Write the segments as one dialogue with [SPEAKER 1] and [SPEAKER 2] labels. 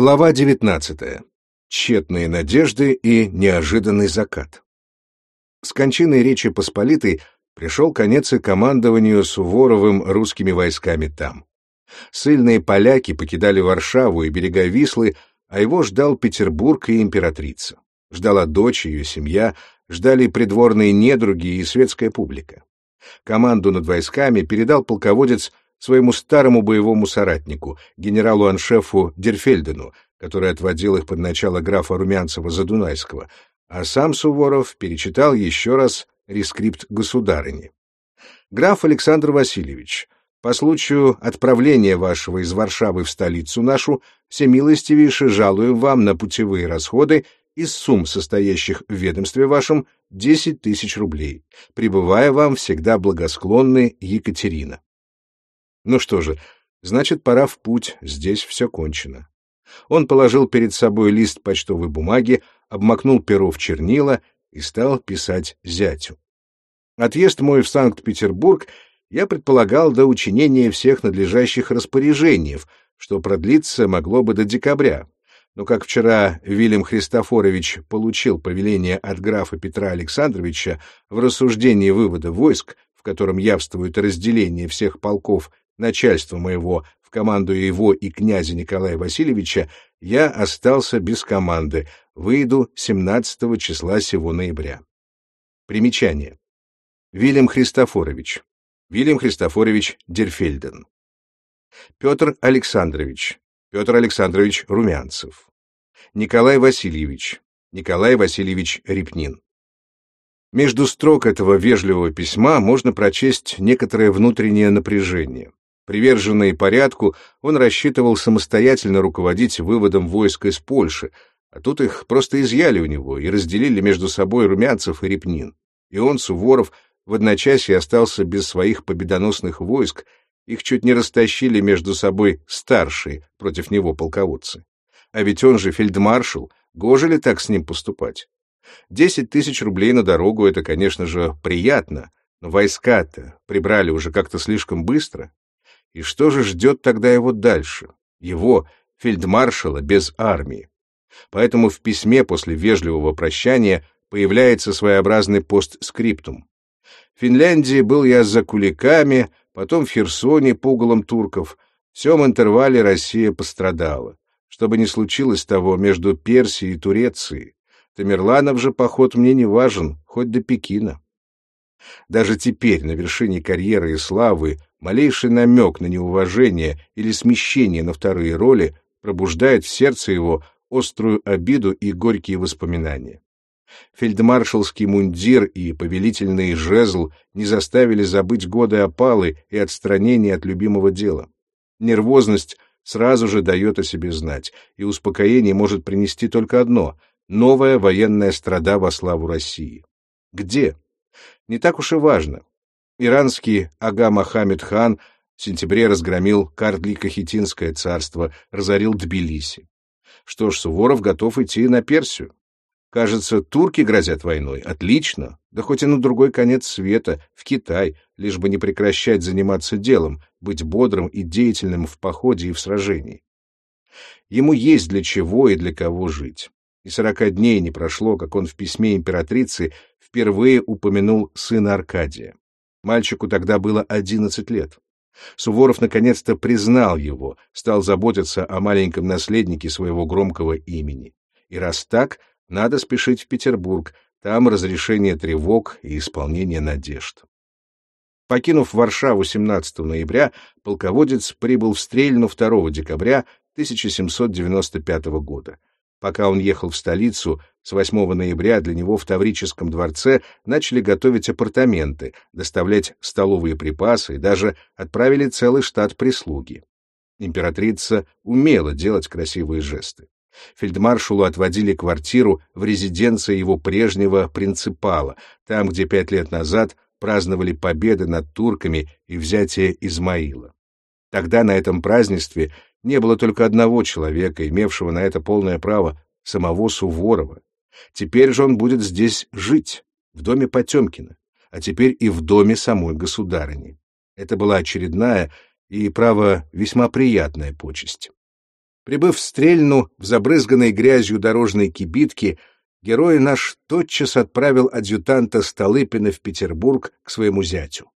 [SPEAKER 1] Глава 19. Тщетные надежды и неожиданный закат. С кончиной Речи Посполитой пришел конец и командованию Суворовым русскими войсками там. Сыльные поляки покидали Варшаву и берега Вислы, а его ждал Петербург и императрица. Ждала дочь, ее семья, ждали придворные недруги и светская публика. Команду над войсками передал полководец своему старому боевому соратнику, генералу-аншефу Дерфельдену, который отводил их под начало графа Румянцева-Задунайского, а сам Суворов перечитал еще раз рескрипт государыни. «Граф Александр Васильевич, по случаю отправления вашего из Варшавы в столицу нашу, всемилостивейше жалуем вам на путевые расходы из сумм, состоящих в ведомстве вашем, десять тысяч рублей, пребывая вам всегда благосклонны Екатерина. Ну что же, значит, пора в путь, здесь все кончено. Он положил перед собой лист почтовой бумаги, обмакнул перо в чернила и стал писать зятю. Отъезд мой в Санкт-Петербург я предполагал до учинения всех надлежащих распоряжений, что продлиться могло бы до декабря. Но как вчера Вильям Христофорович получил повеление от графа Петра Александровича в рассуждении вывода войск, в котором явствует разделение всех полков начальства моего в команду его и князя Николая Васильевича, я остался без команды, выйду 17 числа сего ноября. Примечание. Вильям Христофорович. Вильям Христофорович Дерфельден. Петр Александрович. Петр Александрович Румянцев. Николай Васильевич. Николай Васильевич Репнин. Между строк этого вежливого письма можно прочесть некоторое внутреннее напряжение. Приверженный порядку, он рассчитывал самостоятельно руководить выводом войск из Польши, а тут их просто изъяли у него и разделили между собой Румянцев и Репнин. И он, Суворов, в одночасье остался без своих победоносных войск, их чуть не растащили между собой старшие против него полководцы. А ведь он же фельдмаршал, гоже ли так с ним поступать? Десять тысяч рублей на дорогу — это, конечно же, приятно, но войска-то прибрали уже как-то слишком быстро. И что же ждет тогда его дальше? Его, фельдмаршала, без армии. Поэтому в письме после вежливого прощания появляется своеобразный постскриптум. В Финляндии был я за куликами, потом в Херсоне по углам турков. В всем интервале Россия пострадала. Что бы ни случилось того между Персией и Турецией, Тамерланов же поход мне не важен, хоть до Пекина. Даже теперь, на вершине карьеры и славы, малейший намек на неуважение или смещение на вторые роли пробуждает в сердце его острую обиду и горькие воспоминания. Фельдмаршалский мундир и повелительный жезл не заставили забыть годы опалы и отстранения от любимого дела. Нервозность сразу же дает о себе знать, и успокоение может принести только одно — новая военная страда во славу России. Где? Не так уж и важно. Иранский Ага Мохаммед хан в сентябре разгромил Кардлико-Хитинское царство, разорил Тбилиси. Что ж, Суворов готов идти на Персию. Кажется, турки грозят войной. Отлично. Да хоть и на другой конец света, в Китай, лишь бы не прекращать заниматься делом, быть бодрым и деятельным в походе и в сражении. Ему есть для чего и для кого жить. И сорока дней не прошло, как он в письме императрицы впервые упомянул сына Аркадия. Мальчику тогда было одиннадцать лет. Суворов наконец-то признал его, стал заботиться о маленьком наследнике своего громкого имени. И раз так, надо спешить в Петербург, там разрешение тревог и исполнение надежд. Покинув Варшаву 17 ноября, полководец прибыл в Стрельну 2 декабря 1795 года. Пока он ехал в столицу, с 8 ноября для него в Таврическом дворце начали готовить апартаменты, доставлять столовые припасы и даже отправили целый штат прислуги. Императрица умела делать красивые жесты. Фельдмаршалу отводили квартиру в резиденции его прежнего принципала, там, где пять лет назад праздновали победы над турками и взятие Измаила. Тогда на этом празднестве не было только одного человека, имевшего на это полное право, самого Суворова. Теперь же он будет здесь жить, в доме Потемкина, а теперь и в доме самой государыни. Это была очередная и, право, весьма приятная почесть. Прибыв в Стрельну в забрызганной грязью дорожной кибитке, герой наш тотчас отправил адъютанта Столыпина в Петербург к своему зятю.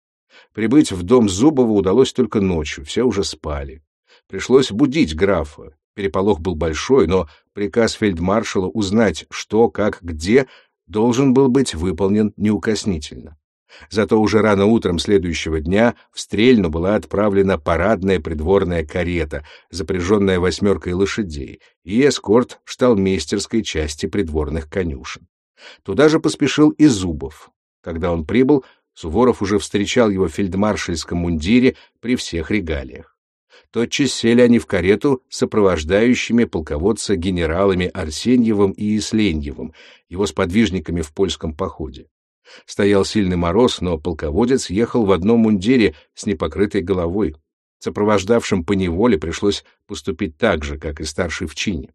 [SPEAKER 1] Прибыть в дом Зубова удалось только ночью, все уже спали. Пришлось будить графа. Переполох был большой, но приказ фельдмаршала узнать, что, как, где, должен был быть выполнен неукоснительно. Зато уже рано утром следующего дня в Стрельну была отправлена парадная придворная карета, запряженная восьмеркой лошадей, и эскорт шталмейстерской части придворных конюшен. Туда же поспешил и Зубов. Когда он прибыл, Суворов уже встречал его в фельдмаршальском мундире при всех регалиях. Тотчас сели они в карету сопровождающими полководца генералами Арсеньевым и Исленьевым, его сподвижниками в польском походе. Стоял сильный мороз, но полководец ехал в одном мундире с непокрытой головой. Сопровождавшим по неволе пришлось поступить так же, как и старший в чине.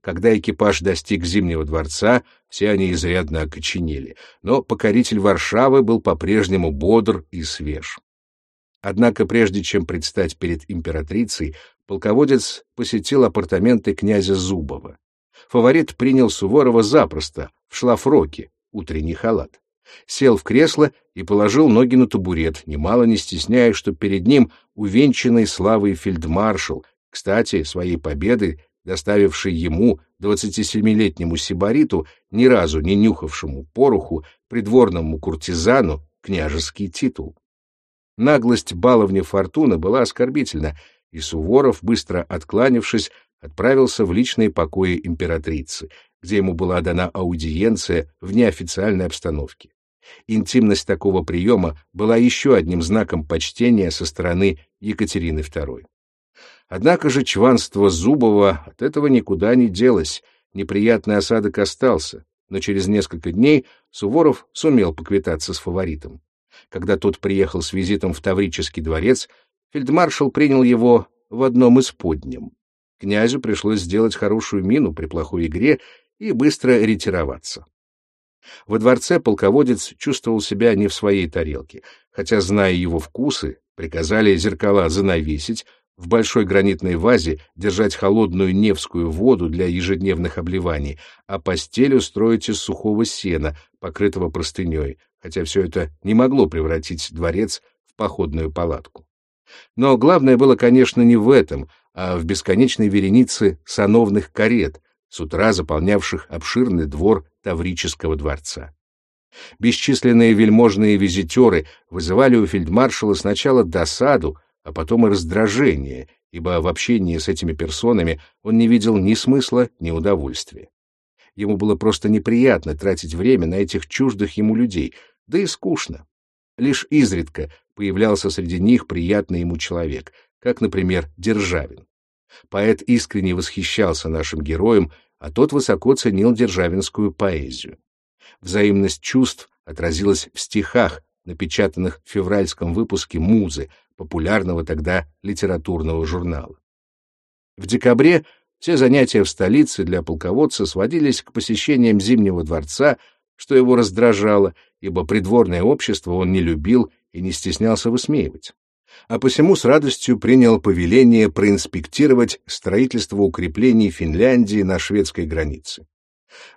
[SPEAKER 1] Когда экипаж достиг Зимнего дворца, все они изрядно окоченели, но покоритель Варшавы был по-прежнему бодр и свеж. Однако прежде чем предстать перед императрицей, полководец посетил апартаменты князя Зубова. Фаворит принял Суворова запросто, в шлафроке, утренний халат. Сел в кресло и положил ноги на табурет, немало не стесняясь, что перед ним увенчанный славой фельдмаршал, кстати, своей победы доставивший ему, 27-летнему сибариту, ни разу не нюхавшему пороху, придворному куртизану, княжеский титул. Наглость баловни Фортуна была оскорбительна, и Суворов, быстро откланившись, отправился в личные покои императрицы, где ему была дана аудиенция в неофициальной обстановке. Интимность такого приема была еще одним знаком почтения со стороны Екатерины II. Однако же чванство Зубова от этого никуда не делось, неприятный осадок остался, но через несколько дней Суворов сумел поквитаться с фаворитом. Когда тот приехал с визитом в Таврический дворец, фельдмаршал принял его в одном из подням. Князю пришлось сделать хорошую мину при плохой игре и быстро ретироваться. Во дворце полководец чувствовал себя не в своей тарелке, хотя, зная его вкусы, приказали зеркала занавесить, в большой гранитной вазе держать холодную невскую воду для ежедневных обливаний, а постель устроить из сухого сена, покрытого простыней, хотя все это не могло превратить дворец в походную палатку. Но главное было, конечно, не в этом, а в бесконечной веренице сановных карет, с утра заполнявших обширный двор Таврического дворца. Бесчисленные вельможные визитеры вызывали у фельдмаршала сначала досаду, а потом и раздражение, ибо в общении с этими персонами он не видел ни смысла, ни удовольствия. Ему было просто неприятно тратить время на этих чуждых ему людей, да и скучно. Лишь изредка появлялся среди них приятный ему человек, как, например, Державин. Поэт искренне восхищался нашим героем, а тот высоко ценил державинскую поэзию. Взаимность чувств отразилась в стихах, напечатанных в февральском выпуске «Музы», популярного тогда литературного журнала. В декабре все занятия в столице для полководца сводились к посещениям Зимнего дворца, что его раздражало, ибо придворное общество он не любил и не стеснялся высмеивать. А посему с радостью принял повеление проинспектировать строительство укреплений Финляндии на шведской границе.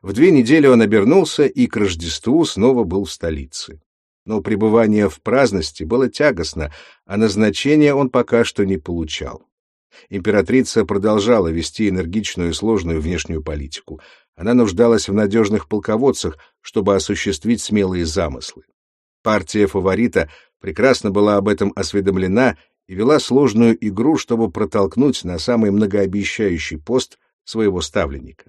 [SPEAKER 1] В две недели он обернулся и к Рождеству снова был в столице но пребывание в праздности было тягостно, а назначения он пока что не получал. Императрица продолжала вести энергичную и сложную внешнюю политику. Она нуждалась в надежных полководцах, чтобы осуществить смелые замыслы. Партия фаворита прекрасно была об этом осведомлена и вела сложную игру, чтобы протолкнуть на самый многообещающий пост своего ставленника.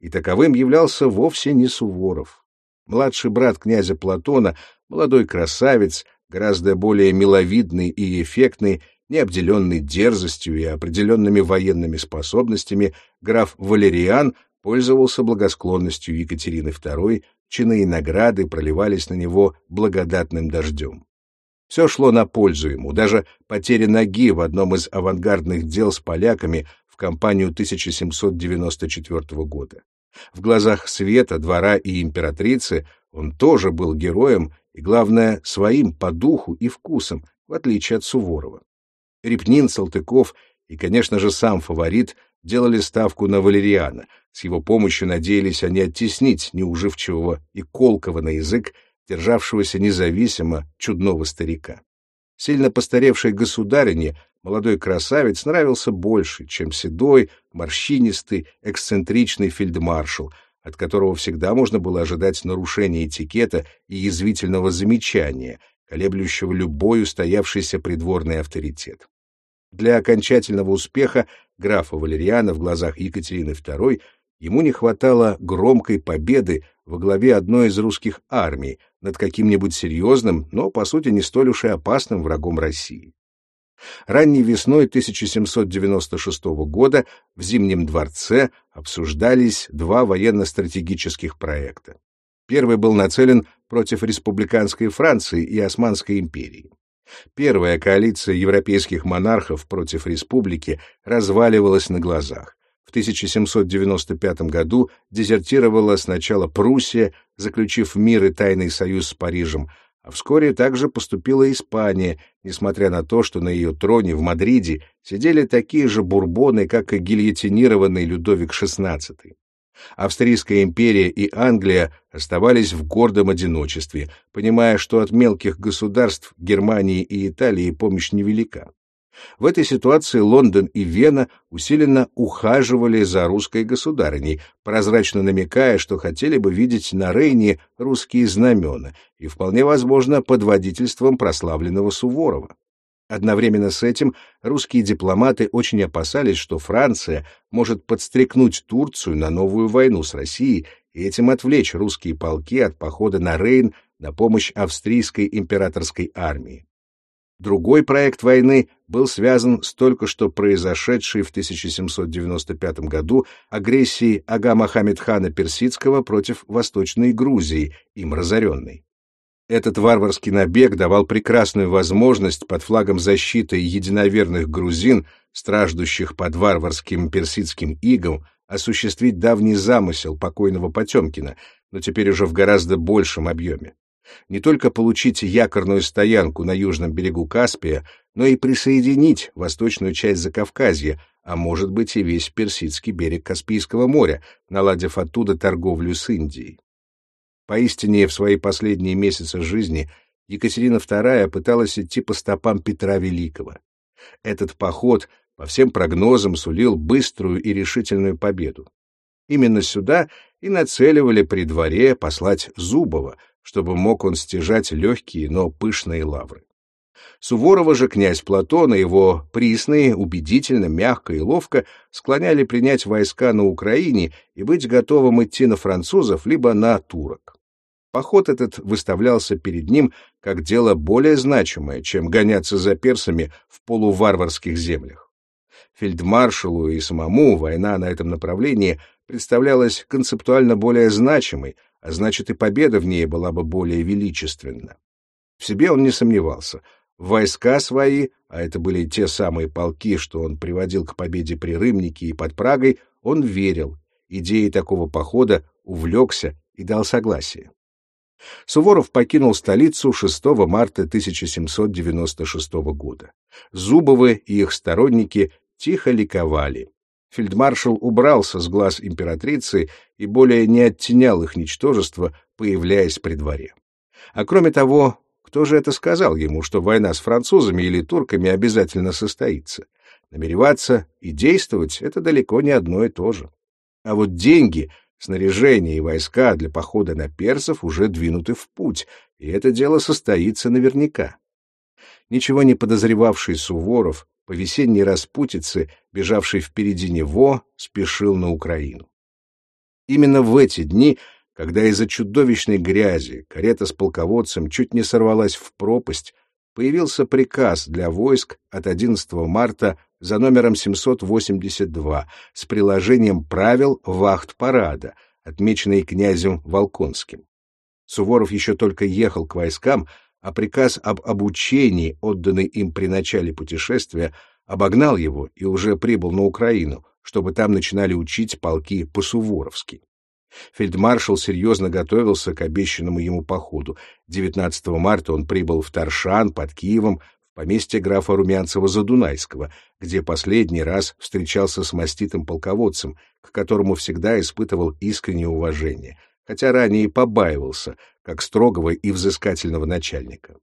[SPEAKER 1] И таковым являлся вовсе не Суворов. Младший брат князя Платона Молодой красавец, гораздо более миловидный и эффектный, не обделенный дерзостью и определенными военными способностями, граф Валериан пользовался благосклонностью Екатерины II, чины и награды проливались на него благодатным дождем. Все шло на пользу ему, даже потеря ноги в одном из авангардных дел с поляками в кампанию 1794 года. В глазах света, двора и императрицы он тоже был героем и, главное, своим по духу и вкусам, в отличие от Суворова. Репнин, Салтыков и, конечно же, сам фаворит делали ставку на Валериана. С его помощью надеялись они оттеснить неуживчивого и колкого на язык, державшегося независимо чудного старика. Сильно постаревшей государине молодой красавец нравился больше, чем седой, морщинистый, эксцентричный фельдмаршал, от которого всегда можно было ожидать нарушения этикета и язвительного замечания, колеблющего любой устоявшийся придворный авторитет. Для окончательного успеха графа Валериана в глазах Екатерины II ему не хватало громкой победы во главе одной из русских армий над каким-нибудь серьезным, но, по сути, не столь уж и опасным врагом России. Ранней весной 1796 года в Зимнем дворце обсуждались два военно-стратегических проекта. Первый был нацелен против республиканской Франции и Османской империи. Первая коалиция европейских монархов против республики разваливалась на глазах. В 1795 году дезертировала сначала Пруссия, заключив мир и тайный союз с Парижем, а вскоре также поступила Испания, несмотря на то, что на ее троне в Мадриде сидели такие же бурбоны, как и гильотинированный Людовик XVI. Австрийская империя и Англия оставались в гордом одиночестве, понимая, что от мелких государств Германии и Италии помощь невелика. В этой ситуации Лондон и Вена усиленно ухаживали за русской государыней, прозрачно намекая, что хотели бы видеть на Рейне русские знамена, и вполне возможно под водительством прославленного Суворова. Одновременно с этим русские дипломаты очень опасались, что Франция может подстрекнуть Турцию на новую войну с Россией и этим отвлечь русские полки от похода на Рейн на помощь австрийской императорской армии. Другой проект войны был связан с только что произошедшей в 1795 году агрессией Ага Мохаммедхана Персидского против Восточной Грузии, им разоренной. Этот варварский набег давал прекрасную возможность под флагом защиты единоверных грузин, страждущих под варварским персидским игом, осуществить давний замысел покойного Потемкина, но теперь уже в гораздо большем объеме. Не только получить якорную стоянку на южном берегу Каспия, но и присоединить восточную часть Закавказья, а может быть и весь персидский берег Каспийского моря, наладив оттуда торговлю с Индией. Поистине, в свои последние месяцы жизни Екатерина II пыталась идти по стопам Петра Великого. Этот поход по всем прогнозам сулил быструю и решительную победу. Именно сюда и нацеливали при дворе послать Зубова, чтобы мог он стяжать легкие, но пышные лавры. Суворова же князь Платон и его присные убедительно, мягко и ловко склоняли принять войска на Украине и быть готовым идти на французов либо на турок. Поход этот выставлялся перед ним как дело более значимое, чем гоняться за персами в полуварварских землях. Фельдмаршалу и самому война на этом направлении представлялась концептуально более значимой, а значит и победа в ней была бы более величественна. В себе он не сомневался. Войска свои, а это были те самые полки, что он приводил к победе при Рымнике и под Прагой, он верил. Идеей такого похода увлекся и дал согласие. Суворов покинул столицу 6 марта 1796 года. Зубовы и их сторонники тихо ликовали. Фельдмаршал убрался с глаз императрицы и более не оттенял их ничтожество, появляясь при дворе. А кроме того, кто же это сказал ему, что война с французами или турками обязательно состоится? Намереваться и действовать — это далеко не одно и то же. А вот деньги Снаряжение и войска для похода на персов уже двинуты в путь, и это дело состоится наверняка. Ничего не подозревавший Суворов, по весенней распутице, бежавший впереди него, спешил на Украину. Именно в эти дни, когда из-за чудовищной грязи карета с полководцем чуть не сорвалась в пропасть, появился приказ для войск от 11 марта за номером 782 с приложением правил вахт-парада, отмеченной князем Волконским. Суворов еще только ехал к войскам, а приказ об обучении, отданный им при начале путешествия, обогнал его и уже прибыл на Украину, чтобы там начинали учить полки по-суворовски. Фельдмаршал серьезно готовился к обещанному ему походу. 19 марта он прибыл в Таршан под Киевом в поместье графа Румянцева-Задунайского, где последний раз встречался с маститым полководцем, к которому всегда испытывал искреннее уважение, хотя ранее и побаивался, как строгого и взыскательного начальника.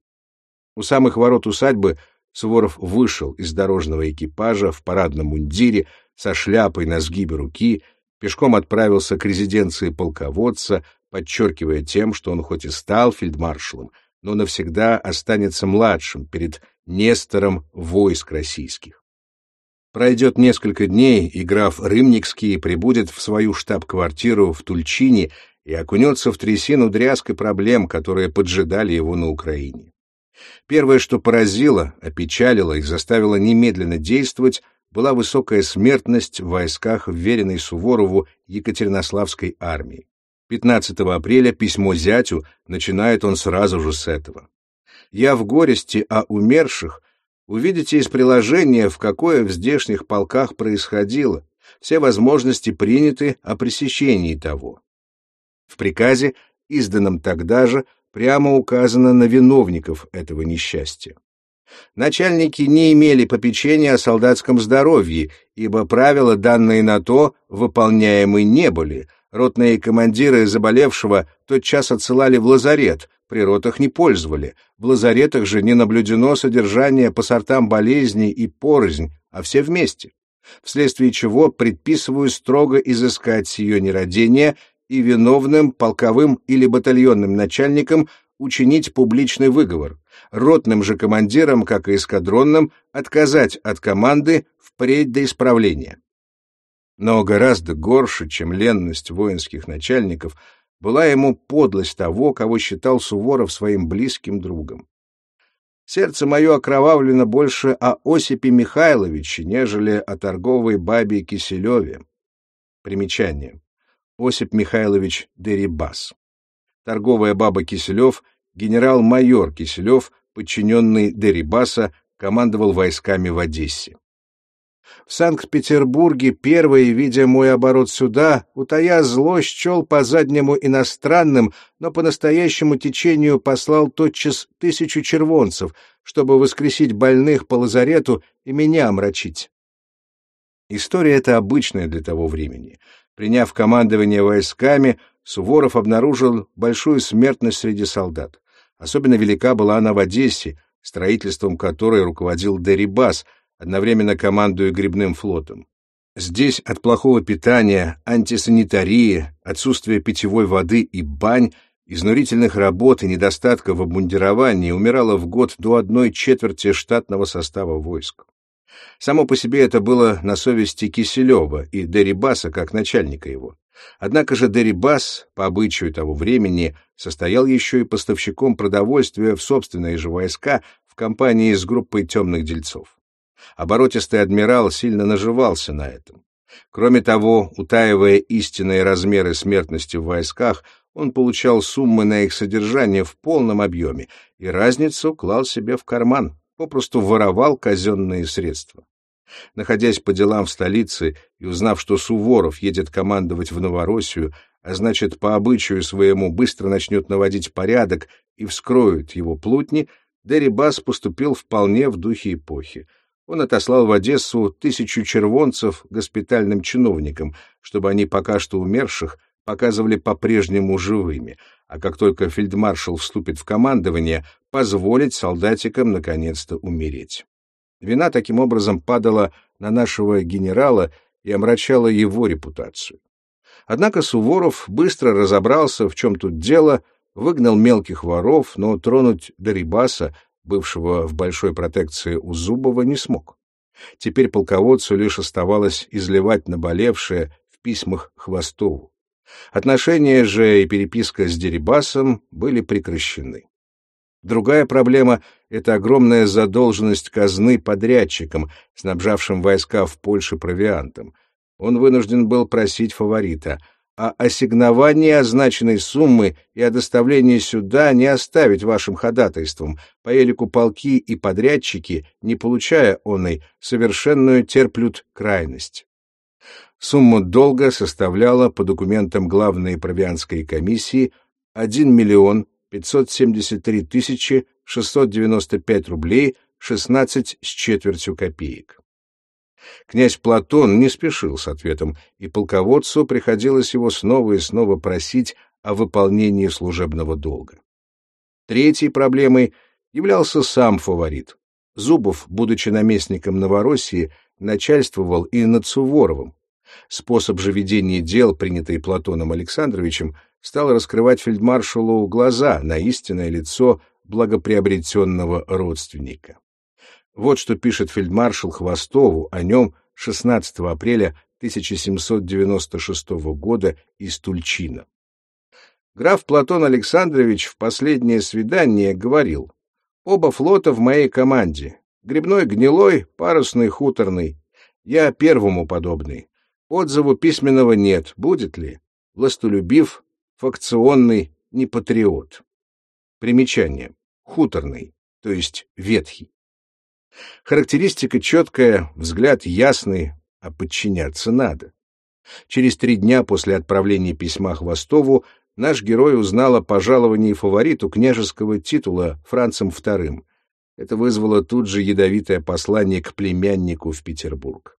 [SPEAKER 1] У самых ворот усадьбы Суворов вышел из дорожного экипажа в парадном мундире со шляпой на сгибе руки, пешком отправился к резиденции полководца, подчеркивая тем, что он хоть и стал фельдмаршалом, но навсегда останется младшим перед Нестором войск российских. Пройдет несколько дней, и граф Рымникский прибудет в свою штаб-квартиру в Тульчине и окунется в трясину дрязг и проблем, которые поджидали его на Украине. Первое, что поразило, опечалило и заставило немедленно действовать, была высокая смертность в войсках, вверенной Суворову Екатеринославской армии. 15 апреля письмо зятю, начинает он сразу же с этого. «Я в горести о умерших, увидите из приложения, в какое в здешних полках происходило, все возможности приняты о пресечении того». В приказе, изданном тогда же, прямо указано на виновников этого несчастья. Начальники не имели попечения о солдатском здоровье, ибо правила, данные на то, выполняемы не были — Ротные командиры заболевшего тотчас отсылали в лазарет, при ротах не пользовали. В лазаретах же не наблюдено содержание по сортам болезней и порознь, а все вместе. Вследствие чего предписываю строго изыскать сие нерадение и виновным полковым или батальонным начальникам учинить публичный выговор, ротным же командирам, как и эскадронным, отказать от команды впредь до исправления. Но гораздо горше, чем ленность воинских начальников, была ему подлость того, кого считал Суворов своим близким другом. Сердце мое окровавлено больше о Осипе Михайловиче, нежели о торговой бабе Киселеве. Примечание. Осип Михайлович Дерибас. Торговая баба Киселев, генерал-майор Киселев, подчиненный Дерибаса, командовал войсками в Одессе. В Санкт-Петербурге первый, видя мой оборот сюда, утая зло, счел по заднему иностранным, но по настоящему течению послал тотчас тысячу червонцев, чтобы воскресить больных по лазарету и меня омрачить. История эта обычная для того времени. Приняв командование войсками, Суворов обнаружил большую смертность среди солдат. Особенно велика была она в Одессе, строительством которой руководил Дерибас — одновременно командуя грибным флотом. Здесь от плохого питания, антисанитарии, отсутствия питьевой воды и бань, изнурительных работ и недостатка в обмундировании умирало в год до одной четверти штатного состава войск. Само по себе это было на совести Киселева и Дерибаса как начальника его. Однако же Дерибас, по обычаю того времени, состоял еще и поставщиком продовольствия в собственные же войска в компании с группой темных дельцов. Оборотистый адмирал сильно наживался на этом. Кроме того, утаивая истинные размеры смертности в войсках, он получал суммы на их содержание в полном объеме и разницу клал себе в карман, попросту воровал казенные средства. Находясь по делам в столице и узнав, что Суворов едет командовать в Новороссию, а значит, по обычаю своему быстро начнет наводить порядок и вскроют его плутни, Дерибас поступил вполне в духе эпохи — он отослал в Одессу тысячу червонцев госпитальным чиновникам, чтобы они пока что умерших показывали по-прежнему живыми, а как только фельдмаршал вступит в командование, позволить солдатикам наконец-то умереть. Вина таким образом падала на нашего генерала и омрачала его репутацию. Однако Суворов быстро разобрался, в чем тут дело, выгнал мелких воров, но тронуть Дерибаса бывшего в большой протекции у Зубова, не смог. Теперь полководцу лишь оставалось изливать наболевшее в письмах Хвостову. Отношения же и переписка с Дерибасом были прекращены. Другая проблема — это огромная задолженность казны подрядчикам, снабжавшим войска в Польше провиантом. Он вынужден был просить фаворита — о ассигновании означенной суммы и о доставлении сюда не оставить вашим ходатайством, по елику полки и подрядчики, не получая оной, совершенную терплют крайность. Сумма долга составляла по документам главной провианской комиссии 1 миллион 573 тысячи 695 рублей 16 с четвертью копеек. Князь Платон не спешил с ответом, и полководцу приходилось его снова и снова просить о выполнении служебного долга. Третьей проблемой являлся сам фаворит. Зубов, будучи наместником Новороссии, начальствовал и над Суворовым. Способ же ведения дел, принятый Платоном Александровичем, стал раскрывать фельдмаршалу глаза на истинное лицо благоприобретенного родственника. Вот что пишет фельдмаршал Хвостову о нем 16 апреля 1796 года из Тульчина. Граф Платон Александрович в последнее свидание говорил, «Оба флота в моей команде. Грибной гнилой, парусный хуторный. Я первому подобный. Отзыву письменного нет, будет ли? Властолюбив, факционный, не патриот». Примечание. Хуторный, то есть ветхий. Характеристика четкая, взгляд ясный, а подчиняться надо. Через три дня после отправления письма Хвостову наш герой узнал о пожаловании фавориту княжеского титула Францем II. Это вызвало тут же ядовитое послание к племяннику в Петербург.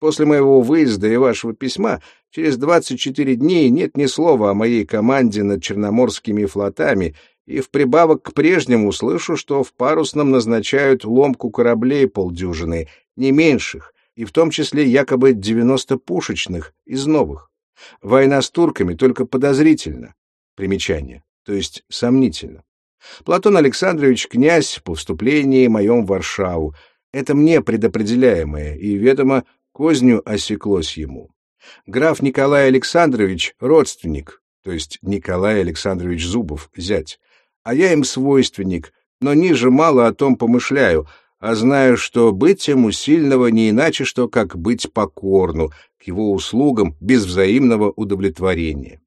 [SPEAKER 1] После моего выезда и вашего письма через 24 дней нет ни слова о моей команде над черноморскими флотами и в прибавок к прежнему слышу, что в парусном назначают ломку кораблей полдюжины, не меньших, и в том числе якобы 90 пушечных из новых. Война с турками только подозрительно. Примечание, то есть сомнительно. Платон Александрович князь по вступлении моем в Варшаву. Это мне предопределяемое, и, ведомо, козню осеклось ему. Граф Николай Александрович — родственник, то есть Николай Александрович Зубов, зять а я им свойственник, но ниже мало о том помышляю, а знаю, что быть ему сильного не иначе, что как быть покорну, к его услугам без взаимного удовлетворения.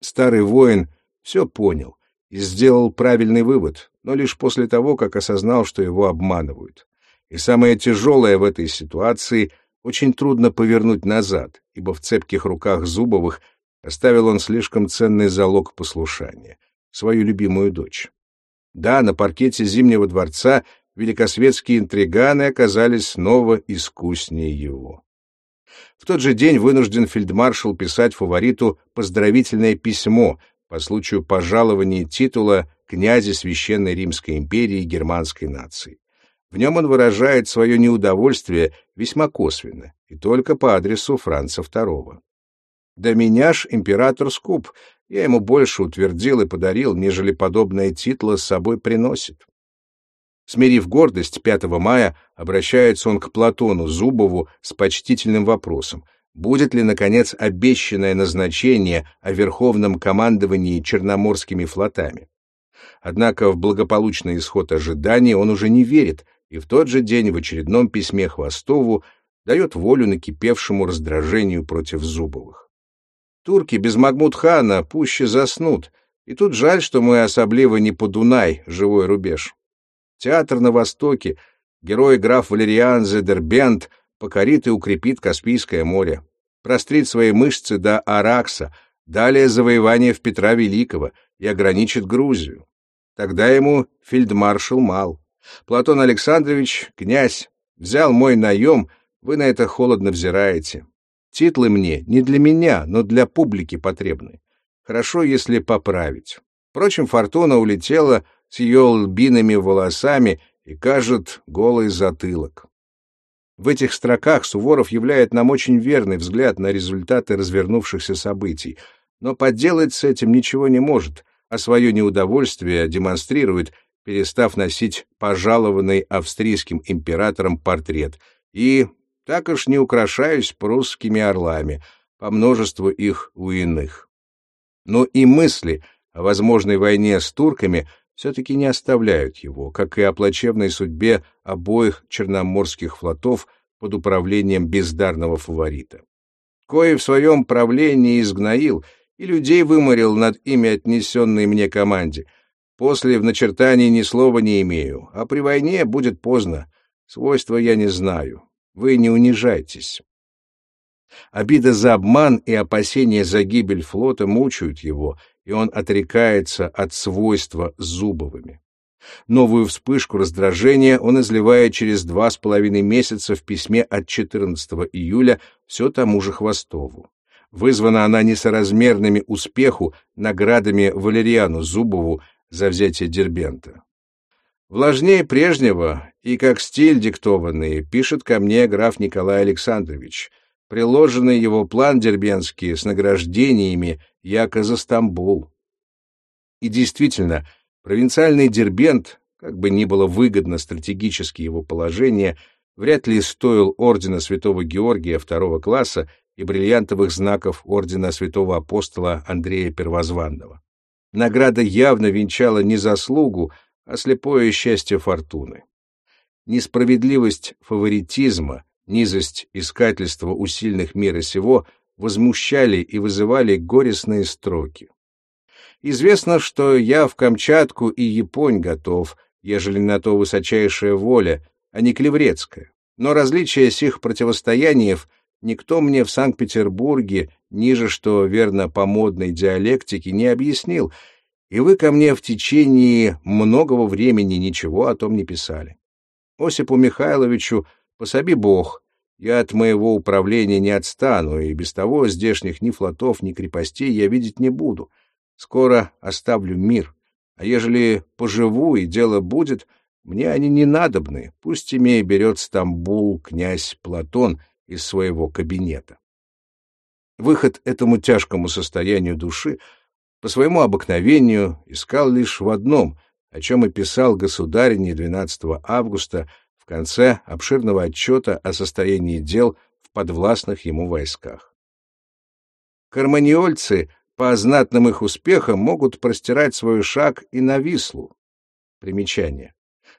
[SPEAKER 1] Старый воин все понял и сделал правильный вывод, но лишь после того, как осознал, что его обманывают. И самое тяжелое в этой ситуации — очень трудно повернуть назад, ибо в цепких руках Зубовых оставил он слишком ценный залог послушания — свою любимую дочь. Да, на паркете Зимнего дворца великосветские интриганы оказались снова искуснее его. В тот же день вынужден фельдмаршал писать фавориту поздравительное письмо по случаю пожалования титула князя Священной Римской империи и германской нации. В нем он выражает свое неудовольствие весьма косвенно и только по адресу Франца II. Да меня ж император скуп, я ему больше утвердил и подарил, нежели подобные титла с собой приносит. Смирив гордость, 5 мая обращается он к Платону Зубову с почтительным вопросом, будет ли, наконец, обещанное назначение о верховном командовании черноморскими флотами. Однако в благополучный исход ожиданий он уже не верит, и в тот же день в очередном письме Хвостову дает волю накипевшему раздражению против Зубовых. Турки без Махмуд-хана пуще заснут, и тут жаль, что мы особливо не по Дунай, живой рубеж. Театр на Востоке, герой граф Валериан Зедербент покорит и укрепит Каспийское море, прострит свои мышцы до Аракса, далее завоевание в Петра Великого и ограничит Грузию. Тогда ему фельдмаршал мал. Платон Александрович, князь, взял мой наем, вы на это холодно взираете. Титлы мне не для меня, но для публики потребны. Хорошо, если поправить. Впрочем, Фортуна улетела с ее лбиными волосами и кажет голый затылок. В этих строках Суворов являет нам очень верный взгляд на результаты развернувшихся событий, но поделать с этим ничего не может, а свое неудовольствие демонстрирует, перестав носить пожалованный австрийским императором портрет, и так уж не украшаюсь прусскими орлами, по множеству их у иных. Но и мысли о возможной войне с турками все-таки не оставляют его, как и о плачевной судьбе обоих черноморских флотов под управлением бездарного фаворита. Кое в своем правлении изгноил и людей выморил над ими отнесенной мне команде. После в начертании ни слова не имею, а при войне будет поздно. Свойства я не знаю, вы не унижайтесь. Обида за обман и опасения за гибель флота мучают его, и он отрекается от свойства Зубовыми. Новую вспышку раздражения он изливает через два с половиной месяца в письме от 14 июля все тому же Хвостову. Вызвана она несоразмерными успеху наградами Валериану Зубову за взятие Дербента. Влажнее прежнего и как стиль диктованный пишет ко мне граф Николай Александрович, приложенный его план дербенский с награждениями яко за Стамбул. И действительно, провинциальный Дербент, как бы ни было выгодно стратегически его положение, вряд ли стоил ордена святого Георгия второго класса и бриллиантовых знаков ордена святого апостола Андрея Первозванного. Награда явно венчала не заслугу, а слепое счастье фортуны. Несправедливость фаворитизма, низость искательства у сильных мира сего возмущали и вызывали горестные строки. Известно, что я в Камчатку и Японь готов, ежели на то высочайшая воля, а не клеврецкая. Но различия сих противостояниев никто мне в Санкт-Петербурге, ниже что верно по модной диалектике, не объяснил, и вы ко мне в течение многого времени ничего о том не писали. Осипу Михайловичу пособи Бог, я от моего управления не отстану, и без того здешних ни флотов, ни крепостей я видеть не буду. Скоро оставлю мир, а ежели поживу и дело будет, мне они не надобны, пусть имея берет Стамбул князь Платон из своего кабинета. Выход этому тяжкому состоянию души — по своему обыкновению искал лишь в одном, о чем и писал государине 12 августа конце обширного отчета о состоянии дел в подвластных ему войсках. Карманиольцы по знатным их успехам могут простирать свой шаг и на Вислу. Примечание.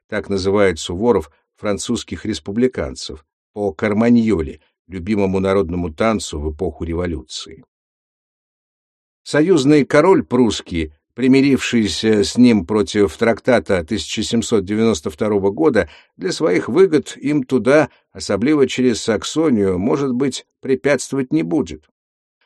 [SPEAKER 1] Так называет Суворов французских республиканцев по карманьоле, любимому народному танцу в эпоху революции. Союзный король прусский, примирившийся с ним против трактата 1792 года, для своих выгод им туда, особливо через Саксонию, может быть, препятствовать не будет.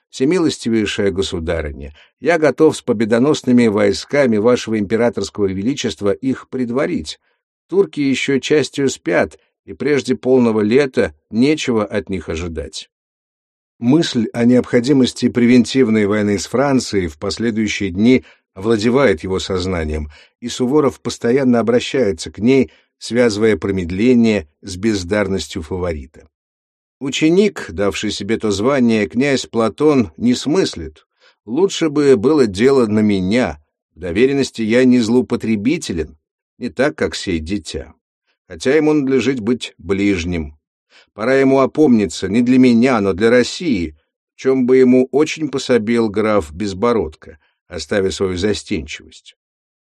[SPEAKER 1] Всемилостивейшая государыня, я готов с победоносными войсками вашего императорского величества их предварить. Турки еще частью спят, и прежде полного лета нечего от них ожидать. Мысль о необходимости превентивной войны с Францией в последующие дни овладевает его сознанием, и Суворов постоянно обращается к ней, связывая промедление с бездарностью фаворита. Ученик, давший себе то звание, князь Платон, не смыслит. Лучше бы было дело на меня. В доверенности я не злоупотребителен, не так, как сей дитя. Хотя ему надлежит быть ближним, Пора ему опомниться не для меня, но для России, чем бы ему очень пособил граф Безбородко, оставив свою застенчивость.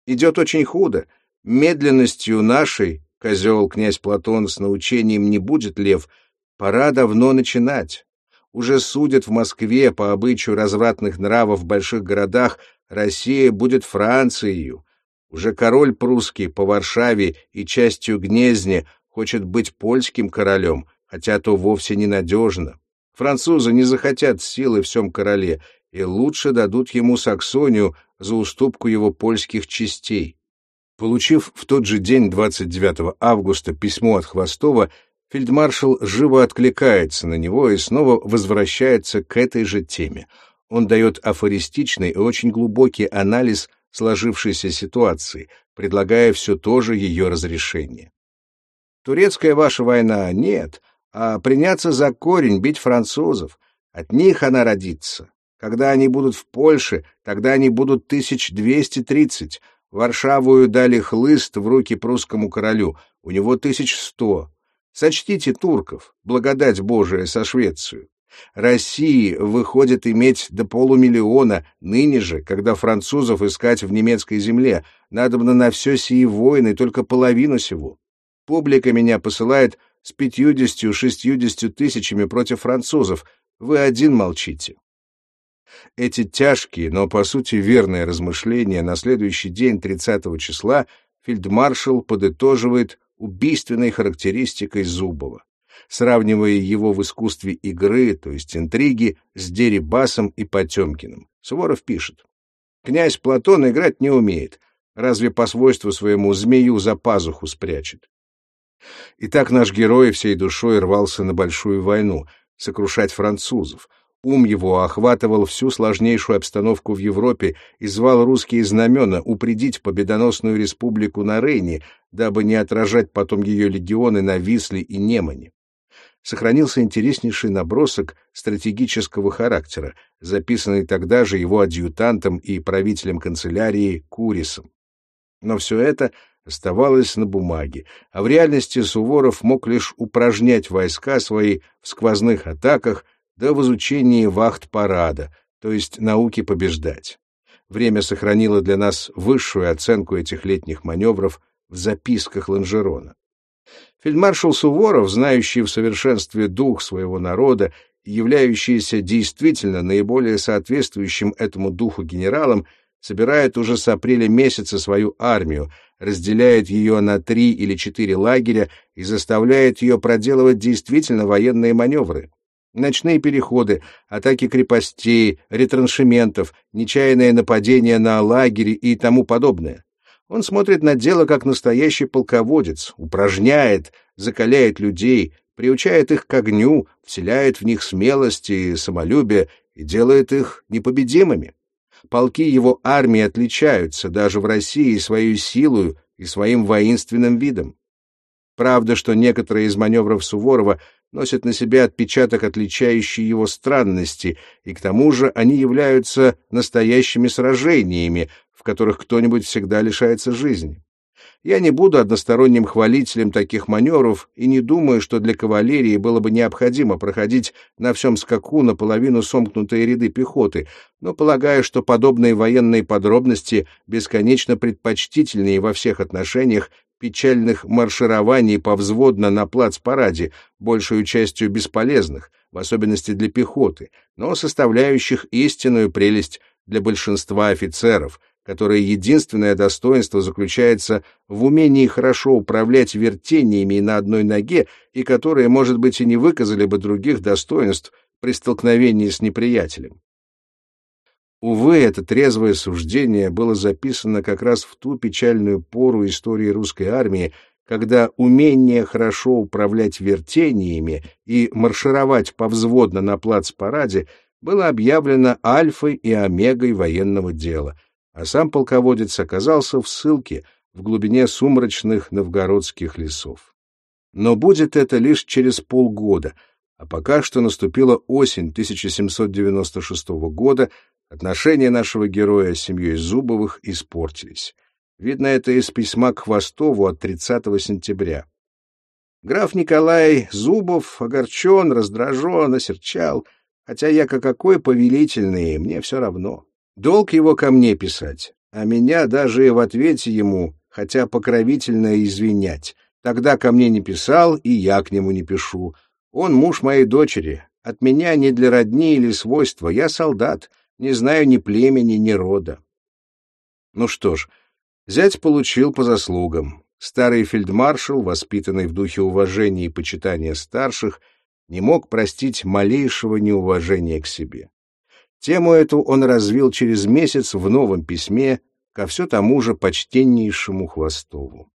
[SPEAKER 1] Идет очень худо. Медленностью нашей, козел князь Платон с научением не будет лев, пора давно начинать. Уже судят в Москве по обычаю развратных нравов в больших городах, Россия будет Францией. Уже король прусский по Варшаве и частью Гнезни хочет быть польским королем, хотя то вовсе ненадежно. Французы не захотят силы всем короле и лучше дадут ему Саксонию за уступку его польских частей. Получив в тот же день, 29 августа, письмо от Хвостова, фельдмаршал живо откликается на него и снова возвращается к этой же теме. Он дает афористичный и очень глубокий анализ сложившейся ситуации, предлагая все то же ее разрешение. Турецкая ваша война — нет, а приняться за корень, бить французов. От них она родится. Когда они будут в Польше, тогда они будут 1230. Варшавую дали хлыст в руки прусскому королю, у него 1100. Сочтите турков, благодать Божия со Швецию. России выходит иметь до полумиллиона, ныне же, когда французов искать в немецкой земле, надобно на все сии войны только половину сего. Публика меня посылает с пятьюдесятью-шестьюдесятью тысячами против французов. Вы один молчите. Эти тяжкие, но по сути верные размышления на следующий день 30 числа фельдмаршал подытоживает убийственной характеристикой Зубова, сравнивая его в искусстве игры, то есть интриги, с Дерибасом и Потемкиным. Суворов пишет. «Князь Платон играть не умеет, Разве по свойству своему змею за пазуху спрячет? Итак, наш герой всей душой рвался на большую войну, сокрушать французов. Ум его охватывал всю сложнейшую обстановку в Европе и звал русские знамена упредить победоносную республику на Рейне, дабы не отражать потом ее легионы на Висле и Немане. Сохранился интереснейший набросок стратегического характера, записанный тогда же его адъютантом и правителем канцелярии Курисом. Но все это оставалось на бумаге, а в реальности Суворов мог лишь упражнять войска свои в сквозных атаках да в изучении вахт-парада, то есть науки побеждать. Время сохранило для нас высшую оценку этих летних маневров в записках Ланжерона. Фельдмаршал Суворов, знающий в совершенстве дух своего народа и являющийся действительно наиболее соответствующим этому духу генералом, собирает уже с апреля месяца свою армию, разделяет ее на три или четыре лагеря и заставляет ее проделывать действительно военные маневры. Ночные переходы, атаки крепостей, ретраншементов, нечаянное нападение на лагерь и тому подобное. Он смотрит на дело как настоящий полководец, упражняет, закаляет людей, приучает их к огню, вселяет в них смелость и самолюбие и делает их непобедимыми. Полки его армии отличаются даже в России своей силой и своим воинственным видом. Правда, что некоторые из маневров Суворова носят на себе отпечаток, отличающий его странности, и к тому же они являются настоящими сражениями, в которых кто-нибудь всегда лишается жизни. Я не буду односторонним хвалителем таких маневров и не думаю, что для кавалерии было бы необходимо проходить на всем скаку наполовину сомкнутые ряды пехоты, но полагаю, что подобные военные подробности бесконечно предпочтительнее во всех отношениях печальных марширований повзводно на плац-параде, большую частью бесполезных, в особенности для пехоты, но составляющих истинную прелесть для большинства офицеров, которое единственное достоинство заключается в умении хорошо управлять вертениями на одной ноге и которые, может быть, и не выказали бы других достоинств при столкновении с неприятелем. Увы, это трезвое суждение было записано как раз в ту печальную пору истории русской армии, когда умение хорошо управлять вертениями и маршировать повзводно на плац-параде было объявлено альфой и омегой военного дела, а сам полководец оказался в ссылке в глубине сумрачных новгородских лесов. Но будет это лишь через полгода, а пока что наступила осень 1796 года, отношения нашего героя с семьей Зубовых испортились. Видно это из письма к Хвостову от 30 сентября. Граф Николай Зубов огорчен, раздражен, осерчал, хотя я какой повелительный, мне все равно. Долг его ко мне писать, а меня даже и в ответе ему, хотя покровительно извинять. Тогда ко мне не писал, и я к нему не пишу. Он муж моей дочери. От меня не для родни или свойства. Я солдат, не знаю ни племени, ни рода. Ну что ж, зять получил по заслугам. Старый фельдмаршал, воспитанный в духе уважения и почитания старших, не мог простить малейшего неуважения к себе. Тему эту он развил через месяц в новом письме ко все тому же почтеннейшему Хвостову.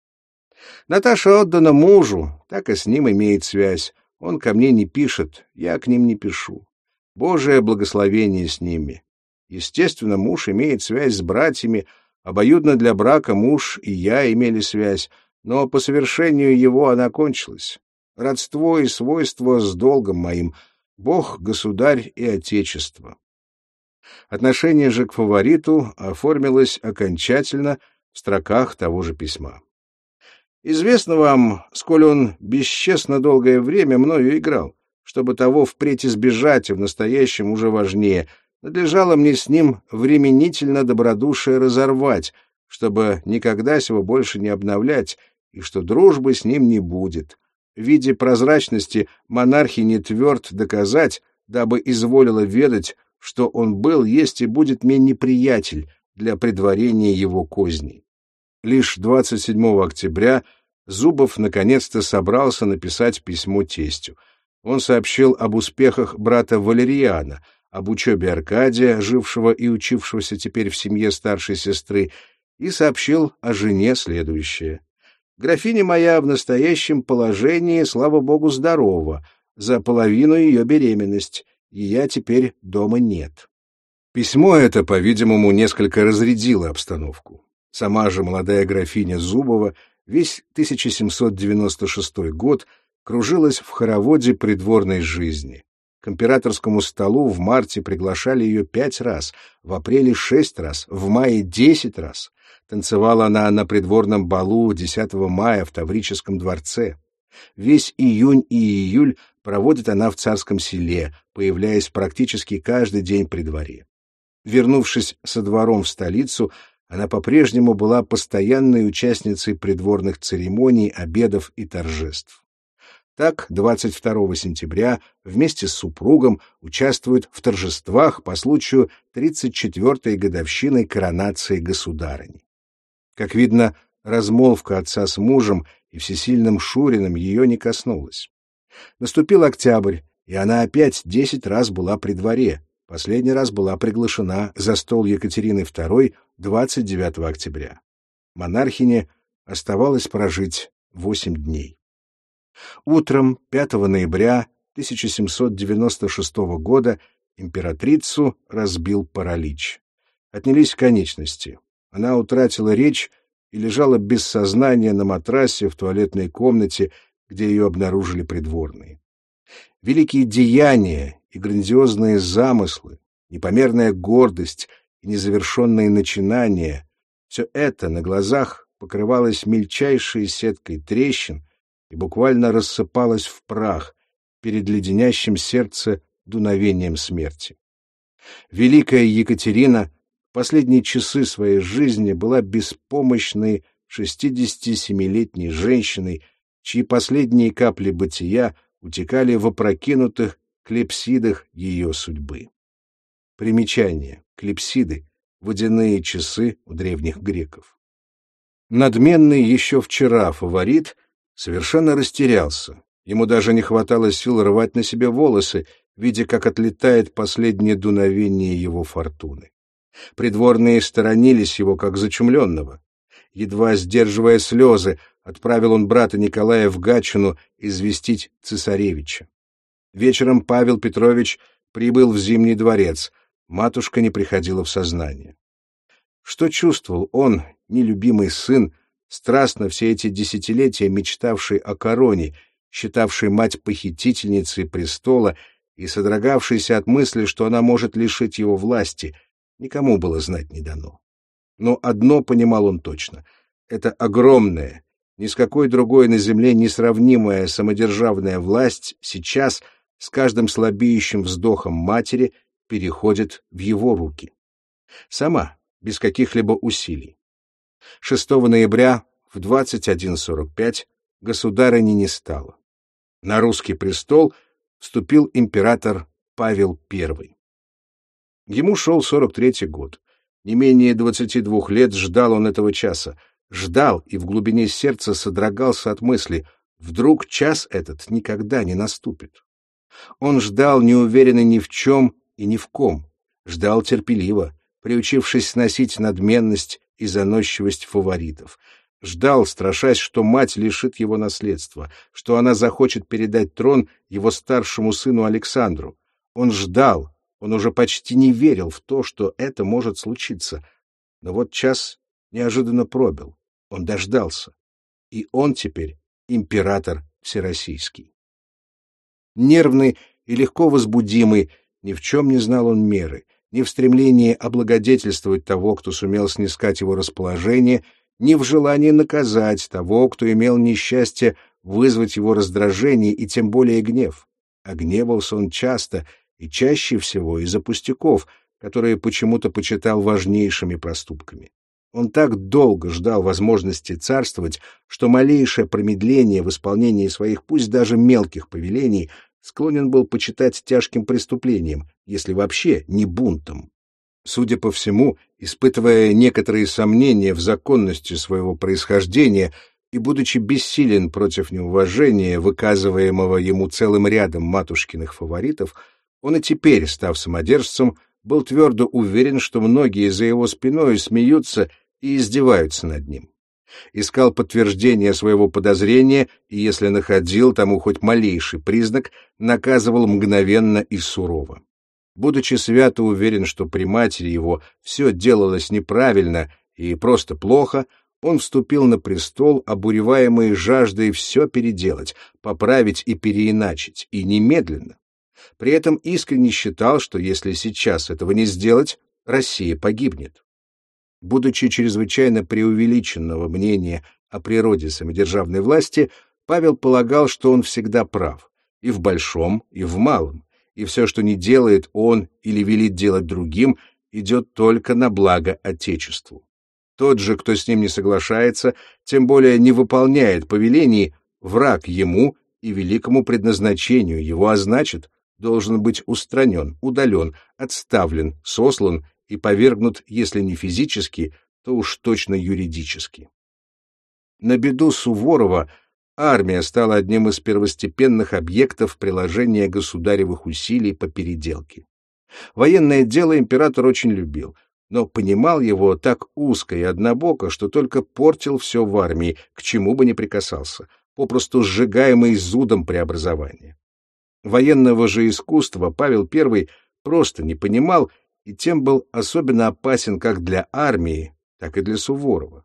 [SPEAKER 1] Наташа отдана мужу, так и с ним имеет связь. Он ко мне не пишет, я к ним не пишу. Божие благословение с ними. Естественно, муж имеет связь с братьями, обоюдно для брака муж и я имели связь, но по совершению его она кончилась. Родство и свойство с долгом моим, Бог, государь и отечество. Отношение же к фавориту оформилось окончательно в строках того же письма. Известно вам, сколь он бесчестно долгое время мною играл. Чтобы того впредь избежать, в настоящем уже важнее, надлежало мне с ним временительно добродушие разорвать, чтобы никогда сего больше не обновлять, и что дружбы с ним не будет. В виде прозрачности монархи не тверд доказать, дабы изволила ведать, что он был, есть и будет мне неприятель для предварения его козней. Лишь 27 октября Зубов наконец-то собрался написать письмо тестю. Он сообщил об успехах брата Валериана, об учебе Аркадия, жившего и учившегося теперь в семье старшей сестры, и сообщил о жене следующее. «Графиня моя в настоящем положении, слава богу, здорова, за половину ее беременность, и я теперь дома нет». Письмо это, по-видимому, несколько разрядило обстановку. Сама же молодая графиня Зубова весь 1796 год кружилась в хороводе придворной жизни. К императорскому столу в марте приглашали ее пять раз, в апреле шесть раз, в мае десять раз. Танцевала она на придворном балу 10 мая в Таврическом дворце. Весь июнь и июль проводит она в царском селе, появляясь практически каждый день при дворе. Вернувшись со двором в столицу, она по-прежнему была постоянной участницей придворных церемоний, обедов и торжеств. Так, 22 сентября вместе с супругом участвует в торжествах по случаю 34-й годовщины коронации государыни. Как видно, размолвка отца с мужем и всесильным Шуриным ее не коснулась. Наступил октябрь, и она опять десять раз была при дворе, последний раз была приглашена за стол Екатерины II 29 октября. Монархине оставалось прожить восемь дней. Утром 5 ноября 1796 года императрицу разбил паралич. Отнялись конечности. Она утратила речь и лежала без сознания на матрасе в туалетной комнате, где ее обнаружили придворные. Великие деяния и грандиозные замыслы, непомерная гордость и незавершенные начинания — все это на глазах покрывалось мельчайшей сеткой трещин и буквально рассыпалось в прах перед леденящим сердце дуновением смерти. Великая Екатерина в последние часы своей жизни была беспомощной 67-летней женщиной, чьи последние капли бытия утекали в опрокинутых клепсидах ее судьбы. Примечание. Клепсиды — водяные часы у древних греков. Надменный еще вчера фаворит совершенно растерялся. Ему даже не хватало сил рвать на себе волосы, видя, как отлетает последнее дуновение его фортуны. Придворные сторонились его, как зачумленного. Едва сдерживая слезы, отправил он брата Николая в Гатчину известить цесаревича. Вечером Павел Петрович прибыл в Зимний дворец. Матушка не приходила в сознание. Что чувствовал он, нелюбимый сын, страстно все эти десятилетия мечтавший о короне, считавший мать похитительницей престола и содрогавшийся от мысли, что она может лишить его власти, никому было знать не дано. Но одно понимал он точно — это огромная, ни с какой другой на земле несравнимая самодержавная власть сейчас — с каждым слабеющим вздохом матери переходит в его руки. Сама, без каких-либо усилий. 6 ноября в 21.45 государыни не стало. На русский престол вступил император Павел I. Ему шел 43-й год. Не менее 22 лет ждал он этого часа. Ждал и в глубине сердца содрогался от мысли, вдруг час этот никогда не наступит. Он ждал, неуверенный ни в чем и ни в ком. Ждал терпеливо, приучившись сносить надменность и заносчивость фаворитов. Ждал, страшась, что мать лишит его наследства, что она захочет передать трон его старшему сыну Александру. Он ждал, он уже почти не верил в то, что это может случиться. Но вот час неожиданно пробил, он дождался. И он теперь император всероссийский. Нервный и легко возбудимый, ни в чем не знал он меры, ни в стремлении облагодетельствовать того, кто сумел снискать его расположение, ни в желании наказать того, кто имел несчастье вызвать его раздражение и тем более гнев. А гневался он часто и чаще всего из-за пустяков, которые почему-то почитал важнейшими проступками. Он так долго ждал возможности царствовать, что малейшее промедление в исполнении своих, пусть даже мелких повелений, склонен был почитать тяжким преступлением, если вообще не бунтом. Судя по всему, испытывая некоторые сомнения в законности своего происхождения и будучи бессилен против неуважения, выказываемого ему целым рядом матушкиных фаворитов, он и теперь, став самодержцем, был твердо уверен, что многие за его спиной смеются и издеваются над ним. Искал подтверждение своего подозрения и, если находил тому хоть малейший признак, наказывал мгновенно и сурово. Будучи свято уверен, что при матери его все делалось неправильно и просто плохо, он вступил на престол, обуреваемый жаждой все переделать, поправить и переиначить, и немедленно. При этом искренне считал, что если сейчас этого не сделать, Россия погибнет. Будучи чрезвычайно преувеличенного мнения о природе самодержавной власти, Павел полагал, что он всегда прав, и в большом, и в малом, и все, что не делает он или велит делать другим, идет только на благо Отечеству. Тот же, кто с ним не соглашается, тем более не выполняет повелений, враг ему и великому предназначению его, а значит, должен быть устранен, удален, отставлен, сослан и повергнут, если не физически, то уж точно юридически. На беду Суворова армия стала одним из первостепенных объектов приложения государевых усилий по переделке. Военное дело император очень любил — но понимал его так узко и однобоко, что только портил все в армии, к чему бы ни прикасался, попросту сжигаемый зудом преобразования. Военного же искусства Павел I просто не понимал и тем был особенно опасен как для армии, так и для Суворова.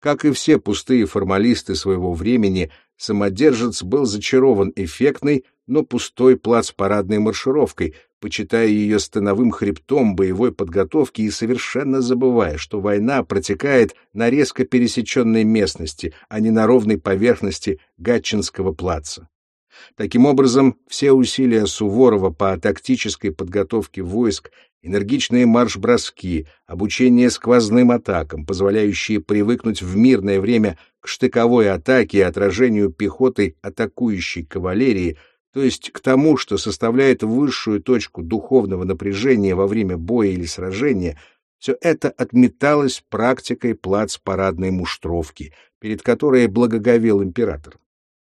[SPEAKER 1] Как и все пустые формалисты своего времени, самодержец был зачарован эффектной, но пустой плац-парадной маршировкой, почитая ее становым хребтом боевой подготовки и совершенно забывая, что война протекает на резко пересеченной местности, а не на ровной поверхности Гатчинского плаца. Таким образом, все усилия Суворова по тактической подготовке войск, энергичные марш-броски, обучение сквозным атакам, позволяющие привыкнуть в мирное время к штыковой атаке и отражению пехоты атакующей кавалерии, то есть к тому, что составляет высшую точку духовного напряжения во время боя или сражения, все это отметалось практикой плац-парадной муштровки, перед которой благоговел император.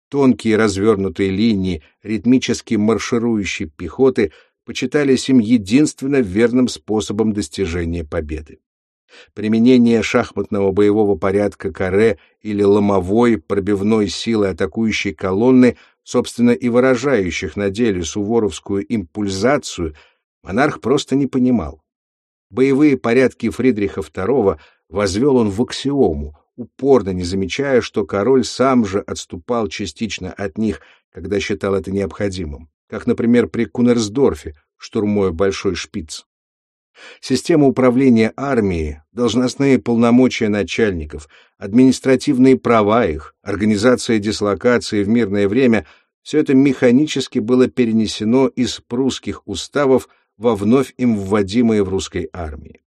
[SPEAKER 1] Тонкие развернутые линии ритмически марширующей пехоты почитались им единственно верным способом достижения победы. Применение шахматного боевого порядка каре или ломовой пробивной силы атакующей колонны, собственно и выражающих на деле суворовскую импульзацию, монарх просто не понимал. Боевые порядки Фридриха II возвел он в аксиому, упорно не замечая, что король сам же отступал частично от них, когда считал это необходимым, как, например, при Кунерсдорфе, штурмуя Большой Шпиц. Система управления армией, должностные полномочия начальников, административные права их, организация дислокации в мирное время — все это механически было перенесено из прусских уставов во вновь им вводимые в русской армии.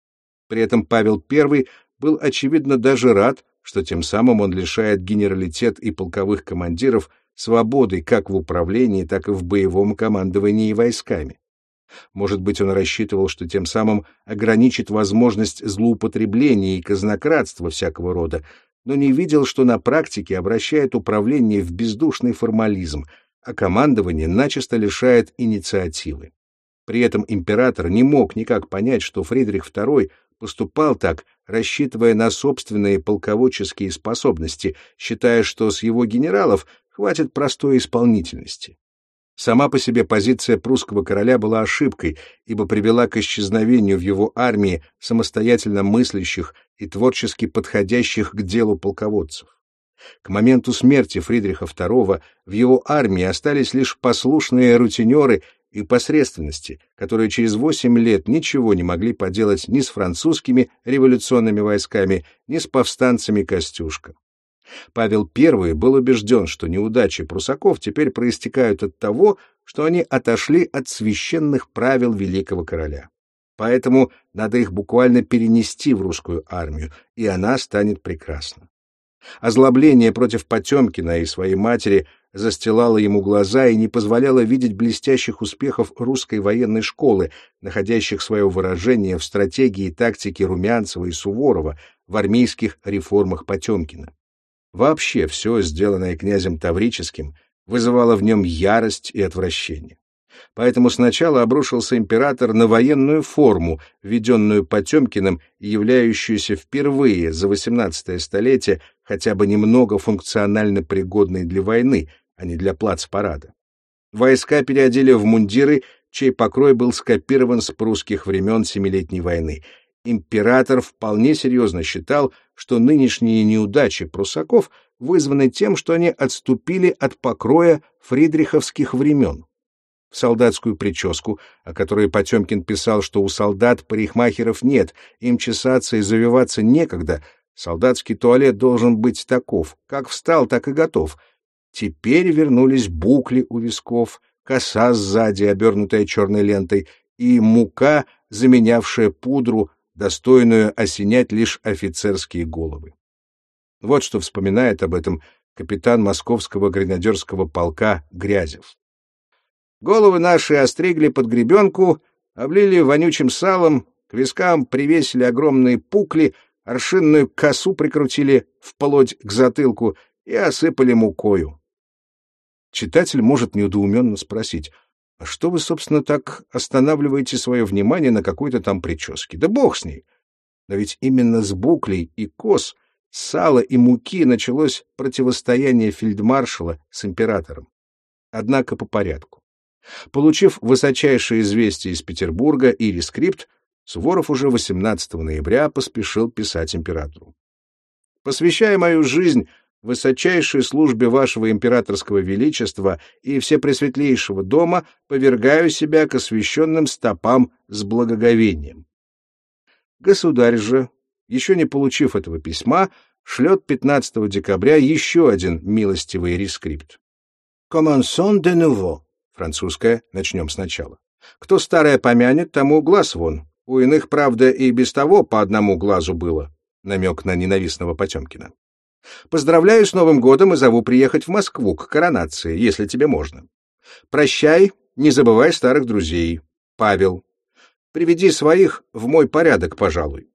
[SPEAKER 1] При этом Павел I был, очевидно, даже рад, что тем самым он лишает генералитет и полковых командиров свободы как в управлении, так и в боевом командовании войсками. Может быть, он рассчитывал, что тем самым ограничит возможность злоупотребления и казнократства всякого рода, но не видел, что на практике обращает управление в бездушный формализм, а командование начисто лишает инициативы. При этом император не мог никак понять, что Фридрих II поступал так, рассчитывая на собственные полководческие способности, считая, что с его генералов хватит простой исполнительности. Сама по себе позиция прусского короля была ошибкой, ибо привела к исчезновению в его армии самостоятельно мыслящих и творчески подходящих к делу полководцев. К моменту смерти Фридриха II в его армии остались лишь послушные рутинеры и посредственности, которые через восемь лет ничего не могли поделать ни с французскими революционными войсками, ни с повстанцами Костюшка. Павел I был убежден, что неудачи прусаков теперь проистекают от того, что они отошли от священных правил великого короля. Поэтому надо их буквально перенести в русскую армию, и она станет прекрасна. Озлобление против Потемкина и своей матери застилало ему глаза и не позволяло видеть блестящих успехов русской военной школы, находящих свое выражение в стратегии и тактике Румянцева и Суворова, в армейских реформах Потемкина. Вообще все, сделанное князем Таврическим, вызывало в нем ярость и отвращение. Поэтому сначала обрушился император на военную форму, введенную Потемкиным и являющуюся впервые за XVIII столетие хотя бы немного функционально пригодной для войны, а не для плацпарада. Войска переодели в мундиры, чей покрой был скопирован с прусских времен Семилетней войны. Император вполне серьезно считал, что нынешние неудачи прусаков вызваны тем, что они отступили от покроя фридриховских времен в солдатскую прическу, о которой Потемкин писал, что у солдат парикмахеров нет, им чесаться и завиваться некогда, солдатский туалет должен быть таков, как встал, так и готов. Теперь вернулись букли у висков, коса сзади, обернутая черной лентой, и мука, заменявшая пудру, достойную осенять лишь офицерские головы. Вот что вспоминает об этом капитан московского гренадерского полка Грязев. Головы наши остригли под гребенку, облили вонючим салом, к вискам привесили огромные пукли, аршинную косу прикрутили вплоть к затылку и осыпали мукою. Читатель может недоуменно спросить, что вы, собственно, так останавливаете свое внимание на какой-то там прическе? Да бог с ней! Но ведь именно с буклей и кос, сала и муки началось противостояние фельдмаршала с императором. Однако по порядку. Получив высочайшее известие из Петербурга и рескрипт, Суворов уже 18 ноября поспешил писать императору. «Посвящая мою жизнь высочайшей службе вашего императорского величества и всепресветлейшего дома, повергаю себя к освященным стопам с благоговением». Государь же, еще не получив этого письма, шлет 15 декабря еще один милостивый рескрипт. «Commençons de nouveau» Французская «Начнем сначала». Кто старое помянет, тому глаз вон. У иных, правда, и без того по одному глазу было. Намек на ненавистного Потемкина. Поздравляю с Новым годом и зову приехать в Москву к коронации, если тебе можно. Прощай, не забывай старых друзей. Павел. Приведи своих в мой порядок, пожалуй.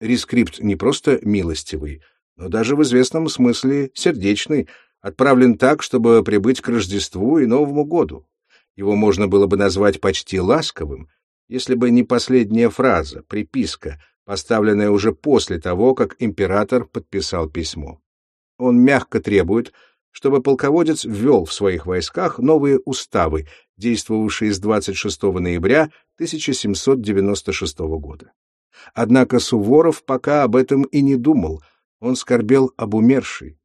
[SPEAKER 1] Рескрипт не просто милостивый, но даже в известном смысле сердечный, отправлен так, чтобы прибыть к Рождеству и Новому году. Его можно было бы назвать почти ласковым, если бы не последняя фраза, приписка, поставленная уже после того, как император подписал письмо. Он мягко требует, чтобы полководец ввел в своих войсках новые уставы, действовавшие с 26 ноября 1796 года. Однако Суворов пока об этом и не думал, он скорбел об умершей,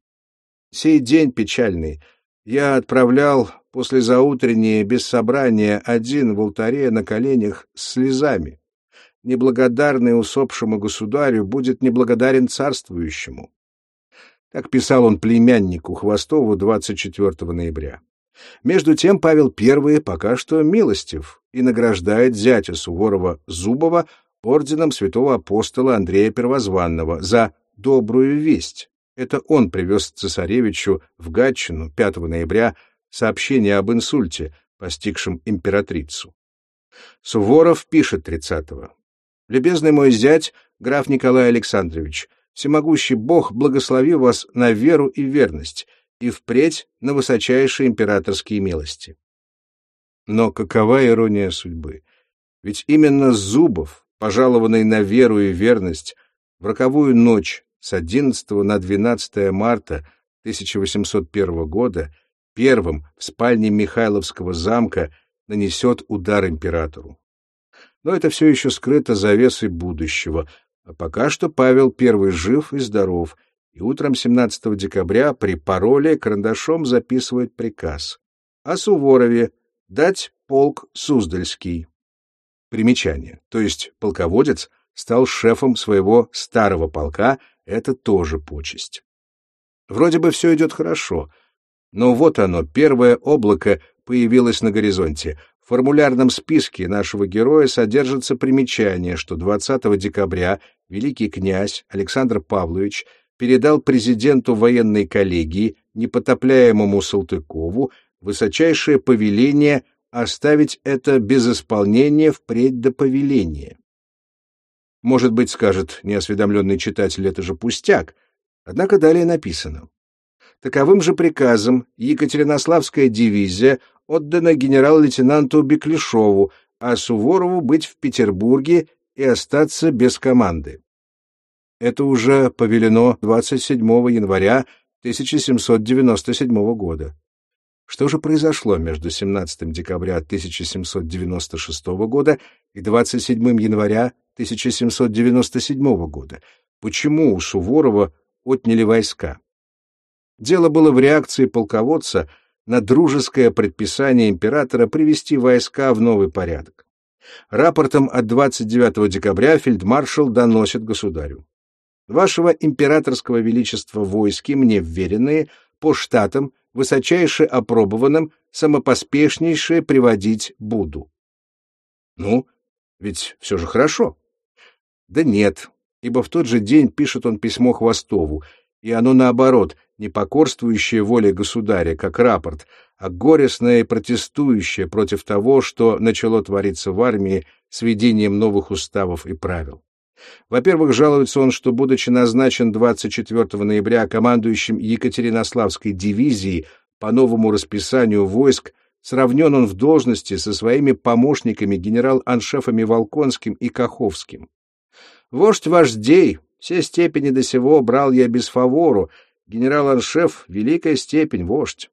[SPEAKER 1] Сей день печальный я отправлял после заутреннее без собрания один в алтаре на коленях с слезами. Неблагодарный усопшему государю будет неблагодарен царствующему. Так писал он племяннику Хвостову 24 ноября. Между тем Павел I пока что милостив и награждает зятя Суворова Зубова орденом святого апостола Андрея Первозванного за добрую весть, это он привез цесаревичу в Гатчину 5 ноября сообщение об инсульте, постигшем императрицу. Суворов пишет 30-го. «Любезный мой зять, граф Николай Александрович, всемогущий Бог благослови вас на веру и верность, и впредь на высочайшие императорские милости». Но какова ирония судьбы? Ведь именно Зубов, пожалованный на веру и верность, в роковую ночь с 11 на 12 марта 1801 года первым в спальне Михайловского замка нанесет удар императору. Но это все еще скрыто завесой будущего, а пока что Павел I жив и здоров, и утром 17 декабря при пароле карандашом записывает приказ о Суворове дать полк Суздальский. Примечание, то есть полководец стал шефом своего старого полка это тоже почесть. Вроде бы все идет хорошо, но вот оно, первое облако появилось на горизонте. Формулярном списке нашего героя содержится примечание, что 20 декабря великий князь Александр Павлович передал президенту военной коллегии, непотопляемому Салтыкову, высочайшее повеление оставить это без исполнения впредь до повеления. Может быть, скажет неосведомленный читатель, это же пустяк. Однако далее написано. Таковым же приказом Екатеринославская дивизия отдано генерал-лейтенанту Беклешову, а Суворову быть в Петербурге и остаться без команды. Это уже повелено 27 января 1797 года. Что же произошло между 17 декабря 1796 года и 27 января 1797 года? Почему у Суворова отняли войска? Дело было в реакции полководца на дружеское предписание императора привести войска в новый порядок. Рапортом от 29 декабря фельдмаршал доносит государю. Вашего императорского величества войски мне вверенные по штатам высочайше опробованным, самопоспешнейше приводить буду. Ну, ведь все же хорошо. Да нет, ибо в тот же день пишет он письмо Хвостову, и оно наоборот, не покорствующее воле государя, как рапорт, а горестное и протестующее против того, что начало твориться в армии с введением новых уставов и правил. Во-первых, жалуется он, что, будучи назначен 24 ноября командующим Екатеринославской дивизией по новому расписанию войск, сравнен он в должности со своими помощниками генерал-аншефами Волконским и Каховским. «Вождь вождей, все степени до сего брал я без фавору, генерал-аншеф — великая степень, вождь.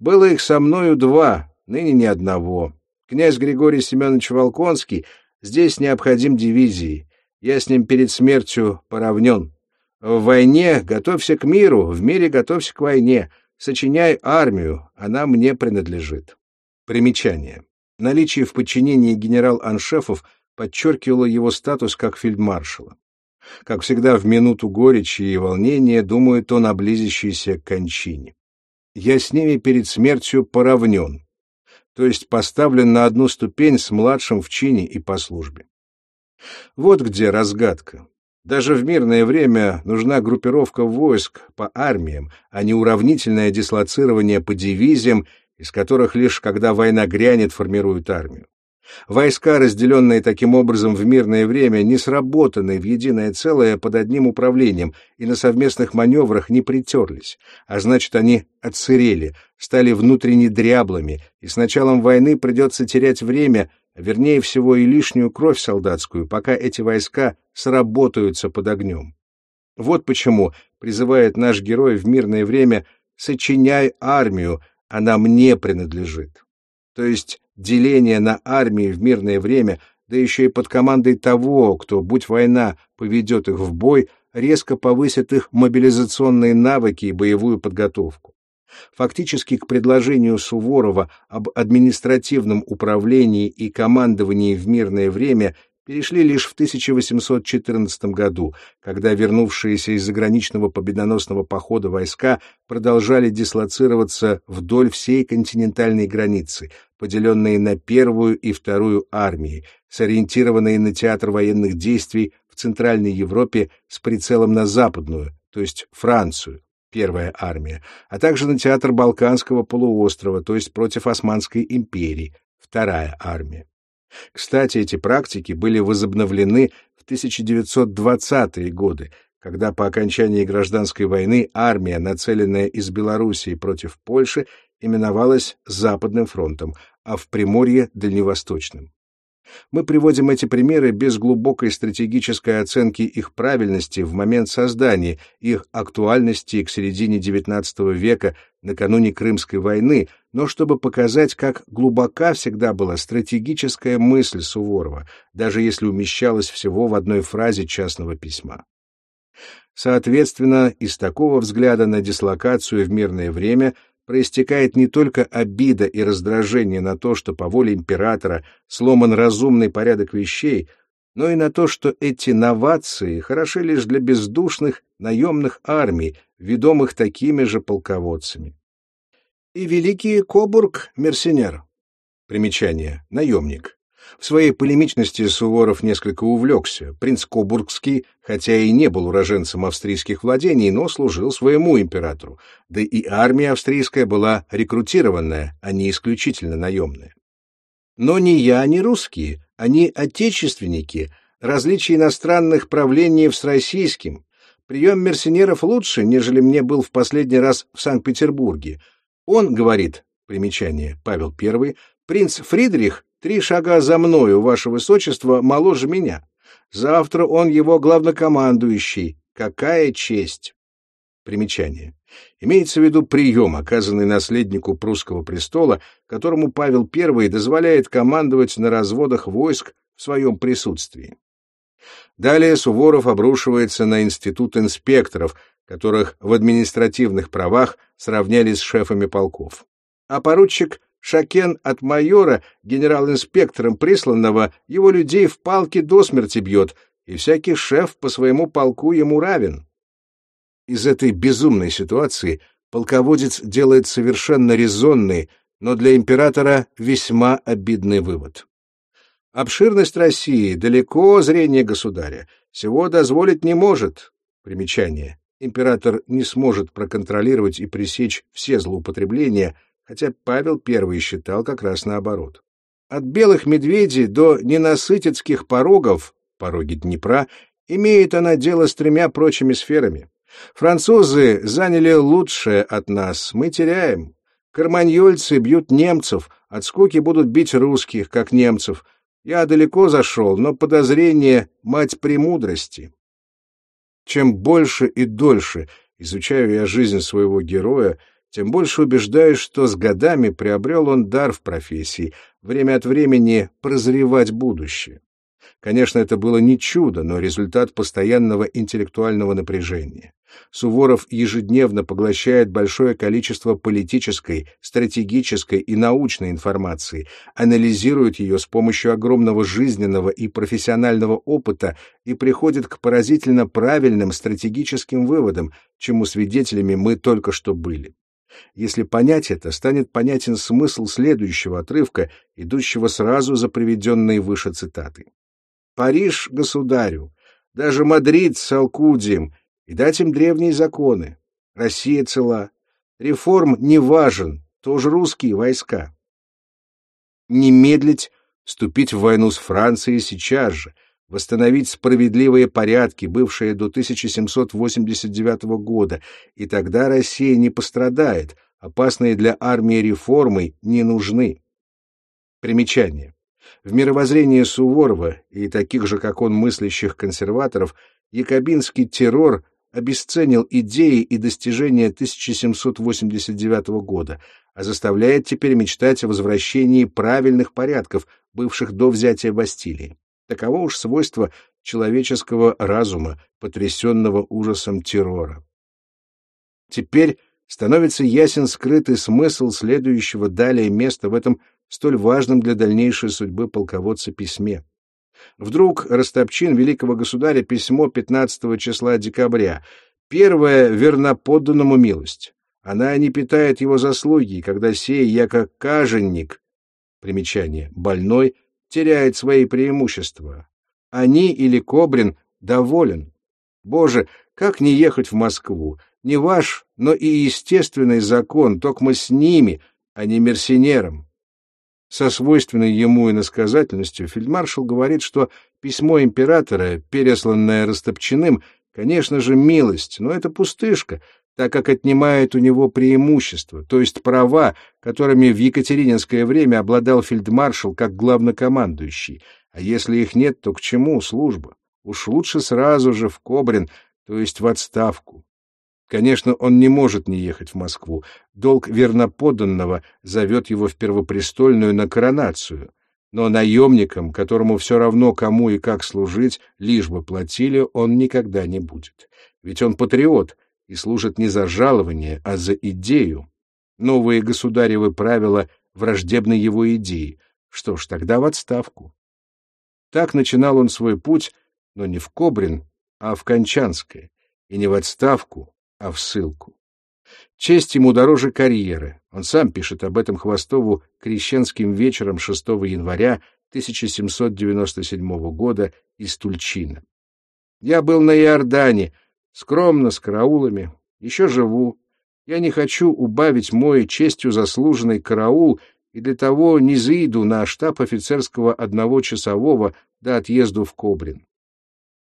[SPEAKER 1] Было их со мною два, ныне ни одного. Князь Григорий Семенович Волконский здесь необходим дивизии. Я с ним перед смертью поравнен. В войне готовься к миру, в мире готовься к войне. Сочиняй армию, она мне принадлежит. Примечание. Наличие в подчинении генерал-аншефов подчеркивало его статус как фельдмаршала. Как всегда, в минуту горечи и волнения думает он о близящейся кончине. «Я с ними перед смертью поравнен», то есть поставлен на одну ступень с младшим в чине и по службе. Вот где разгадка. Даже в мирное время нужна группировка войск по армиям, а не уравнительное дислоцирование по дивизиям, из которых лишь когда война грянет формируют армию. Войска, разделенные таким образом в мирное время, не сработаны в единое целое под одним управлением и на совместных маневрах не притерлись, а значит, они отсырели, стали внутренне дряблыми, и с началом войны придется терять время, вернее всего и лишнюю кровь солдатскую, пока эти войска сработаются под огнем. Вот почему призывает наш герой в мирное время «сочиняй армию, она мне принадлежит». То есть деление на армии в мирное время, да еще и под командой того, кто, будь война, поведет их в бой, резко повысит их мобилизационные навыки и боевую подготовку. Фактически к предложению Суворова об административном управлении и командовании в мирное время перешли лишь в 1814 году, когда вернувшиеся из заграничного победоносного похода войска продолжали дислоцироваться вдоль всей континентальной границы, поделенные на первую и вторую армии, сориентированные на театр военных действий в Центральной Европе с прицелом на западную, то есть Францию, первая армия, а также на театр Балканского полуострова, то есть против Османской империи, вторая армия. Кстати, эти практики были возобновлены в 1920-е годы, когда по окончании гражданской войны армия, нацеленная из Белоруссии против Польши, именовалась Западным фронтом, а в Приморье — Дальневосточным. Мы приводим эти примеры без глубокой стратегической оценки их правильности в момент создания, их актуальности к середине XIX века, накануне Крымской войны, но чтобы показать, как глубока всегда была стратегическая мысль Суворова, даже если умещалась всего в одной фразе частного письма. Соответственно, из такого взгляда на дислокацию в мирное время проистекает не только обида и раздражение на то, что по воле императора сломан разумный порядок вещей, но и на то, что эти новации хороши лишь для бездушных наемных армий, ведомых такими же полководцами. И великий Кобург — мерсенер. Примечание. Наемник. В своей полемичности Суворов несколько увлекся. Принц Кобургский, хотя и не был уроженцем австрийских владений, но служил своему императору, да и армия австрийская была рекрутированная, а не исключительно наемная. Но ни я, ни русские, они отечественники, различие иностранных правлений с российским. Прием мерсенеров лучше, нежели мне был в последний раз в Санкт-Петербурге. Он, говорит, Примечание. Павел I. Принц Фридрих три шага за мною, ваше высочество, моложе меня. Завтра он его главнокомандующий. Какая честь! Примечание. Имеется в виду прием, оказанный наследнику прусского престола, которому Павел I дозволяет командовать на разводах войск в своем присутствии. Далее Суворов обрушивается на институт инспекторов, которых в административных правах сравняли с шефами полков. А поручик Шакен от майора, генерал-инспектором присланного, его людей в палке до смерти бьет, и всякий шеф по своему полку ему равен. Из этой безумной ситуации полководец делает совершенно резонный, но для императора весьма обидный вывод. Обширность России далеко зрение государя, всего дозволить не может. Примечание. Император не сможет проконтролировать и пресечь все злоупотребления, хотя Павел I считал как раз наоборот. От белых медведей до ненасытицких порогов, пороги Днепра, имеет она дело с тремя прочими сферами. Французы заняли лучшее от нас, мы теряем. Карманьольцы бьют немцев, от скуки будут бить русских, как немцев. Я далеко зашел, но подозрение — мать премудрости. Чем больше и дольше изучаю я жизнь своего героя, тем больше убеждаюсь, что с годами приобрел он дар в профессии, время от времени прозревать будущее. Конечно, это было не чудо, но результат постоянного интеллектуального напряжения. Суворов ежедневно поглощает большое количество политической, стратегической и научной информации, анализирует ее с помощью огромного жизненного и профессионального опыта и приходит к поразительно правильным стратегическим выводам, чему свидетелями мы только что были. Если понять это, станет понятен смысл следующего отрывка, идущего сразу за приведенной выше цитатой. Париж государю, даже Мадрид с Алкудием, и дать им древние законы. Россия цела. Реформ не важен, тоже русские войска. Не медлить, вступить в войну с Францией сейчас же, восстановить справедливые порядки, бывшие до 1789 года, и тогда Россия не пострадает, опасные для армии реформы не нужны. Примечание. В мировоззрении Суворова и таких же, как он, мыслящих консерваторов, якобинский террор обесценил идеи и достижения 1789 года, а заставляет теперь мечтать о возвращении правильных порядков, бывших до взятия Бастилии. Таково уж свойство человеческого разума, потрясенного ужасом террора. Теперь становится ясен скрытый смысл следующего далее места в этом столь важном для дальнейшей судьбы полководца письме. Вдруг растопчин великого государя письмо 15 числа декабря. Первое верноподданному милость. Она не питает его заслуги, когда сей, яко каженник, примечание, больной, теряет свои преимущества. Они или Кобрин доволен. Боже, как не ехать в Москву? Не ваш, но и естественный закон, только мы с ними, а не мерсенером. Со свойственной ему иносказательностью фельдмаршал говорит, что письмо императора, пересланное Растопчиным, конечно же, милость, но это пустышка, так как отнимает у него преимущества, то есть права, которыми в Екатерининское время обладал фельдмаршал как главнокомандующий. А если их нет, то к чему служба? Уж лучше сразу же в Кобрин, то есть в отставку. Конечно, он не может не ехать в Москву. Долг верноподданного зовет его в Первопрестольную на коронацию. Но наемником, которому все равно кому и как служить, лишь бы платили, он никогда не будет. Ведь он патриот и служит не за жалование, а за идею. Новые государевы правила враждебны его идеи. Что ж, тогда в отставку. Так начинал он свой путь, но не в Кобрин, а в Кончанское, и не в отставку, а в ссылку. Честь ему дороже карьеры. Он сам пишет об этом Хвостову крещенским вечером 6 января 1797 года из Тульчина. «Я был на Иордане, скромно, с караулами, еще живу. Я не хочу убавить мой честью заслуженный караул и для того не заиду на штаб офицерского одного часового до отъезду в Кобрин.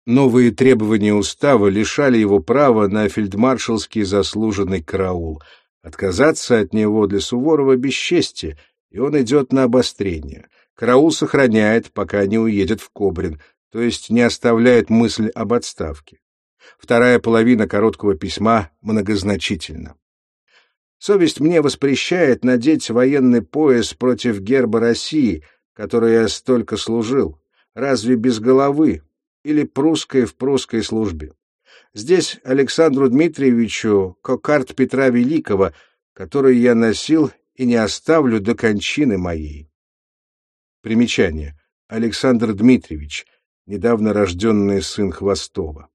[SPEAKER 1] Новые требования устава лишали его права на фельдмаршалский заслуженный караул, Отказаться от него для Суворова бесчестие, и он идет на обострение. Караул сохраняет, пока не уедет в Кобрин, то есть не оставляет мысль об отставке. Вторая половина короткого письма многозначительна. Совесть мне воспрещает надеть военный пояс против герба России, которой я столько служил. Разве без головы? Или прусской в прусской службе? Здесь Александру Дмитриевичу кокард Петра Великого, который я носил и не оставлю до кончины моей. Примечание. Александр Дмитриевич, недавно рожденный сын Хвостова.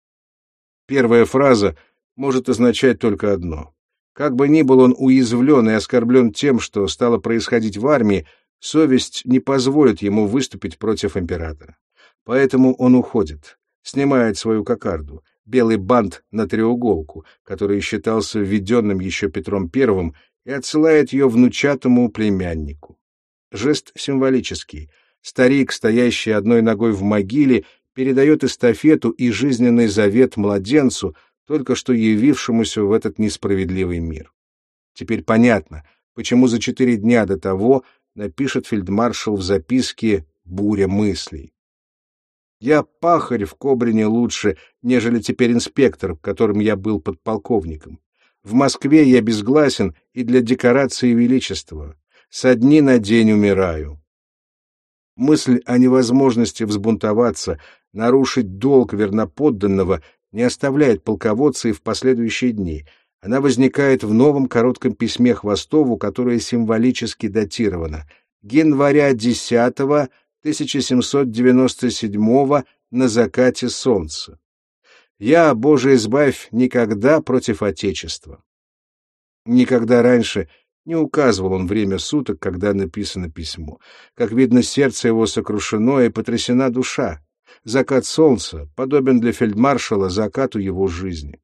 [SPEAKER 1] Первая фраза может означать только одно. Как бы ни был он уязвлен и оскорблен тем, что стало происходить в армии, совесть не позволит ему выступить против императора. Поэтому он уходит, снимает свою кокарду, белый бант на треуголку, который считался введенным еще Петром I, и отсылает ее внучатому племяннику. Жест символический. Старик, стоящий одной ногой в могиле, передает эстафету и жизненный завет младенцу, только что явившемуся в этот несправедливый мир. Теперь понятно, почему за четыре дня до того напишет фельдмаршал в записке «Буря мыслей». Я пахарь в Кобрине лучше, нежели теперь инспектор, которым я был подполковником. В Москве я безгласен и для декорации величества. Со дни на день умираю. Мысль о невозможности взбунтоваться, нарушить долг верноподданного не оставляет полководца и в последующие дни. Она возникает в новом коротком письме Хвостову, которое символически датировано. Января 10 1797 на закате солнца. Я, Боже избавь, никогда против Отечества. Никогда раньше не указывал он время суток, когда написано письмо. Как видно, сердце его сокрушено и потрясена душа. Закат солнца подобен для фельдмаршала закату его жизни.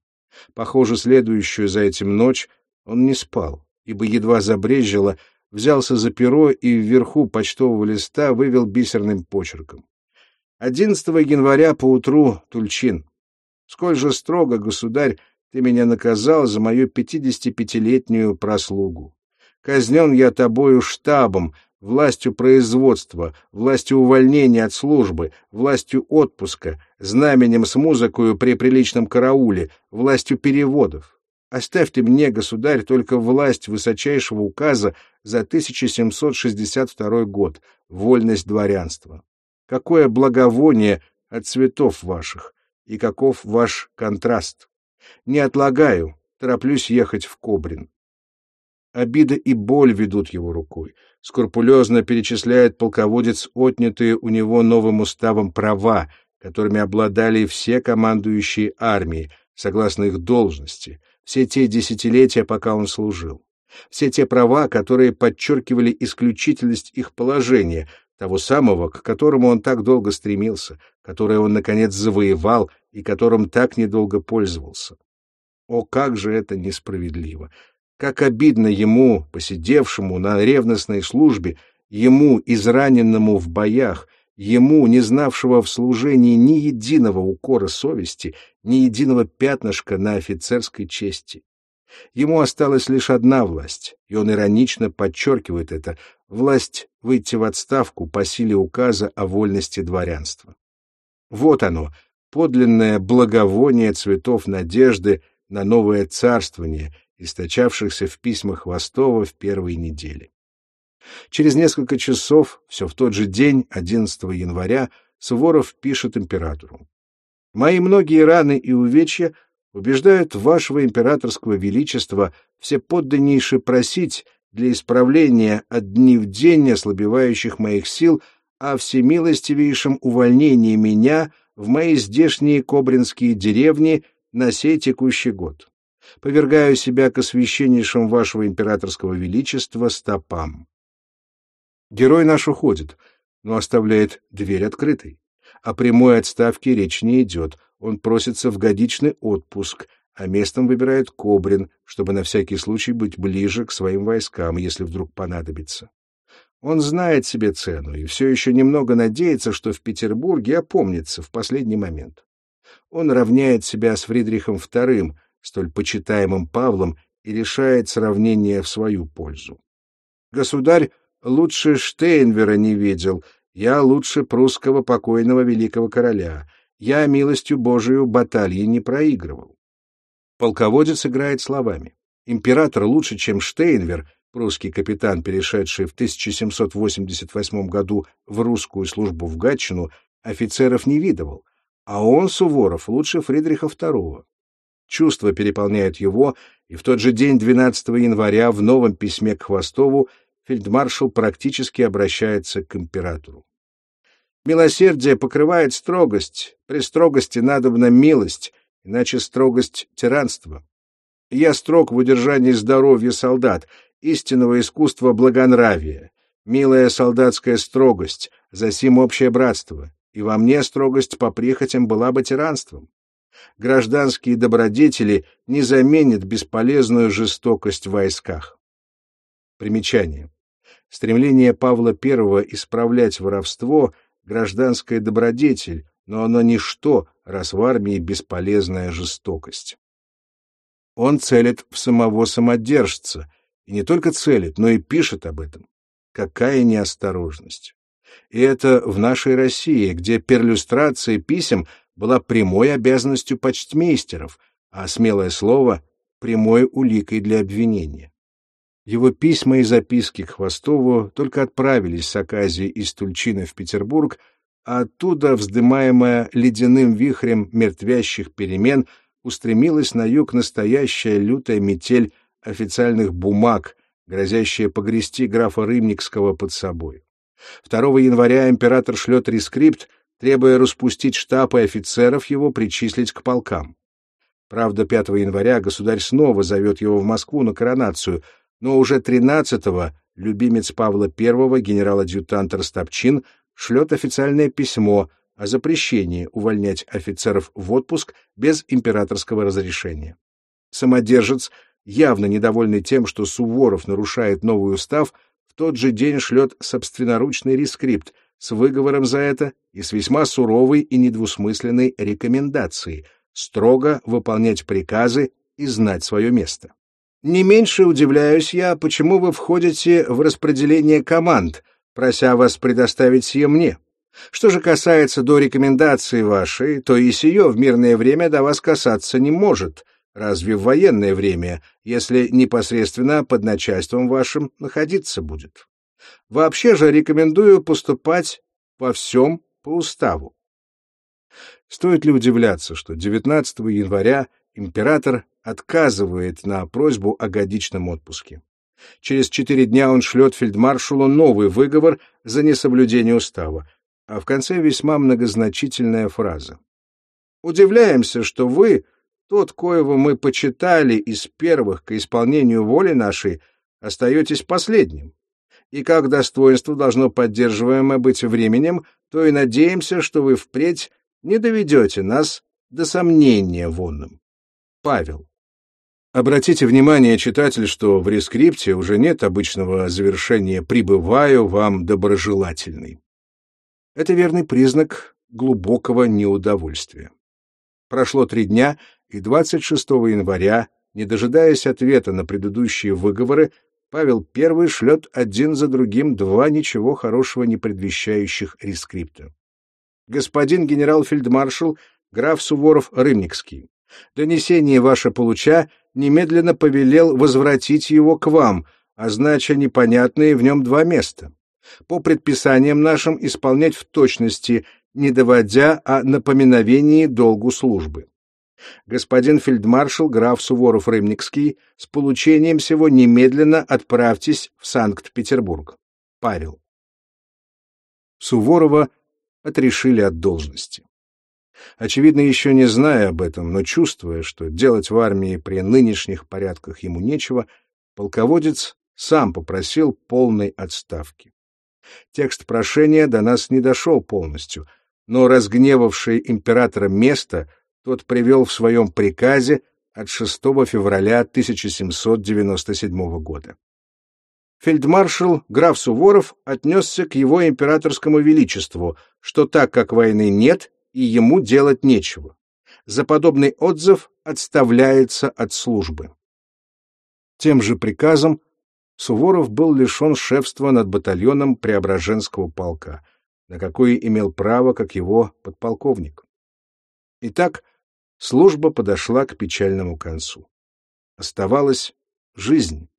[SPEAKER 1] Похоже, следующую за этим ночь он не спал, ибо едва забрежило, взялся за перо и вверху почтового листа вывел бисерным почерком. 11 января поутру Тульчин. Сколь же строго, государь, ты меня наказал за мою пятидесятипятилетнюю прослугу. Казнен я тобою штабом, властью производства, властью увольнения от службы, властью отпуска, знаменем с музыкою при приличном карауле, властью переводов. Оставьте мне, государь, только власть высочайшего указа за 1762 год, вольность дворянства. Какое благовоние от цветов ваших, и каков ваш контраст. Не отлагаю, тороплюсь ехать в Кобрин. Обида и боль ведут его рукой. Скрупулезно перечисляет полководец отнятые у него новым уставом права, которыми обладали все командующие армии, согласно их должности — все те десятилетия, пока он служил, все те права, которые подчеркивали исключительность их положения, того самого, к которому он так долго стремился, которое он, наконец, завоевал и которым так недолго пользовался. О, как же это несправедливо! Как обидно ему, посидевшему на ревностной службе, ему, израненному в боях, ему, не знавшего в служении ни единого укора совести, ни единого пятнышка на офицерской чести. Ему осталась лишь одна власть, и он иронично подчеркивает это — власть выйти в отставку по силе указа о вольности дворянства. Вот оно, подлинное благовоние цветов надежды на новое царствование, источавшихся в письмах Хвостова в первой неделе. Через несколько часов, все в тот же день, 11 января, Суворов пишет императору. «Мои многие раны и увечья убеждают вашего императорского величества все подданнейше просить для исправления от дни в день ослабевающих моих сил о всемилостивейшем увольнении меня в мои здешние кобринские деревни на сей текущий год. Повергаю себя к освященнейшим вашего императорского величества стопам. Герой наш уходит, но оставляет дверь открытой. О прямой отставке речь не идет. Он просится в годичный отпуск, а местом выбирает Кобрин, чтобы на всякий случай быть ближе к своим войскам, если вдруг понадобится. Он знает себе цену и все еще немного надеется, что в Петербурге опомнится в последний момент. Он равняет себя с Фридрихом II, столь почитаемым Павлом и решает сравнение в свою пользу. Государь лучше Штейнвера не видел, я лучше прусского покойного великого короля, я милостью Божию баталии не проигрывал. Полководец играет словами. Император лучше, чем Штейнвер, прусский капитан, перешедший в 1788 году в русскую службу в Гатчину, офицеров не видывал, а он, Суворов, лучше Фридриха II. Чувства переполняют его, и в тот же день, 12 января, в новом письме к Хвостову фельдмаршал практически обращается к императору. «Милосердие покрывает строгость, при строгости надобна милость, иначе строгость — тиранство. Я строг в удержании здоровья солдат, истинного искусства благонравия, милая солдатская строгость, засим общее братство, и во мне строгость по прихотям была бы тиранством. Гражданские добродетели не заменят бесполезную жестокость в войсках. Примечание. Стремление Павла I исправлять воровство — гражданская добродетель, но оно ничто, раз в армии бесполезная жестокость. Он целит в самого самодержца, и не только целит, но и пишет об этом. Какая неосторожность! И это в нашей России, где перлюстрация писем была прямой обязанностью почтмейстеров, а смелое слово — прямой уликой для обвинения. Его письма и записки к Хвостову только отправились с Аказии из Тульчина в Петербург, а оттуда, вздымаемая ледяным вихрем мертвящих перемен, устремилась на юг настоящая лютая метель официальных бумаг, грозящая погрести графа Рымникского под собой. 2 января император шлет рескрипт, требуя распустить штаб и офицеров его причислить к полкам. Правда, 5 января государь снова зовет его в Москву на коронацию, но уже 13-го любимец Павла I, генерал-адъютант Ростопчин, шлет официальное письмо о запрещении увольнять офицеров в отпуск без императорского разрешения. Самодержец, явно недовольный тем, что Суворов нарушает новый устав, в тот же день шлет собственноручный рескрипт с выговором за это и с весьма суровой и недвусмысленной рекомендацией строго выполнять приказы и знать свое место. Не меньше удивляюсь я, почему вы входите в распределение команд, прося вас предоставить сие мне. Что же касается до рекомендации вашей, то и сие в мирное время до вас касаться не может, Разве в военное время, если непосредственно под начальством вашим находиться будет? Вообще же рекомендую поступать во всем по уставу. Стоит ли удивляться, что 19 января император отказывает на просьбу о годичном отпуске? Через четыре дня он шлет фельдмаршалу новый выговор за несоблюдение устава, а в конце весьма многозначительная фраза. «Удивляемся, что вы, тот, коего мы почитали из первых к исполнению воли нашей, остаетесь последним. И как достоинство должно поддерживаемое быть временем, то и надеемся, что вы впредь не доведете нас до сомнения вонным. Павел. Обратите внимание, читатель, что в рескрипте уже нет обычного завершения «прибываю вам доброжелательный». Это верный признак глубокого неудовольствия. Прошло три дня, и 26 января, не дожидаясь ответа на предыдущие выговоры, Павел I шлет один за другим два ничего хорошего не предвещающих рескрипта. Господин генерал-фельдмаршал граф Суворов-Рымникский, донесение ваше получа, немедленно повелел возвратить его к вам, а знача непонятные в нем два места. По предписаниям нашим исполнять в точности, не доводя о напоминовении долгу службы господин фельдмаршал граф Суворов-Рымникский, с получением всего немедленно отправьтесь в Санкт-Петербург. Павел. Суворова отрешили от должности. Очевидно, еще не зная об этом, но чувствуя, что делать в армии при нынешних порядках ему нечего, полководец сам попросил полной отставки. Текст прошения до нас не дошел полностью, но разгневавший императора место тот привел в своем приказе от 6 февраля 1797 года. Фельдмаршал граф Суворов отнесся к его императорскому величеству, что так как войны нет, и ему делать нечего. За подобный отзыв отставляется от службы. Тем же приказом Суворов был лишен шефства над батальоном Преображенского полка, на какой имел право, как его подполковник. Итак, служба подошла к печальному концу. Оставалась жизнь.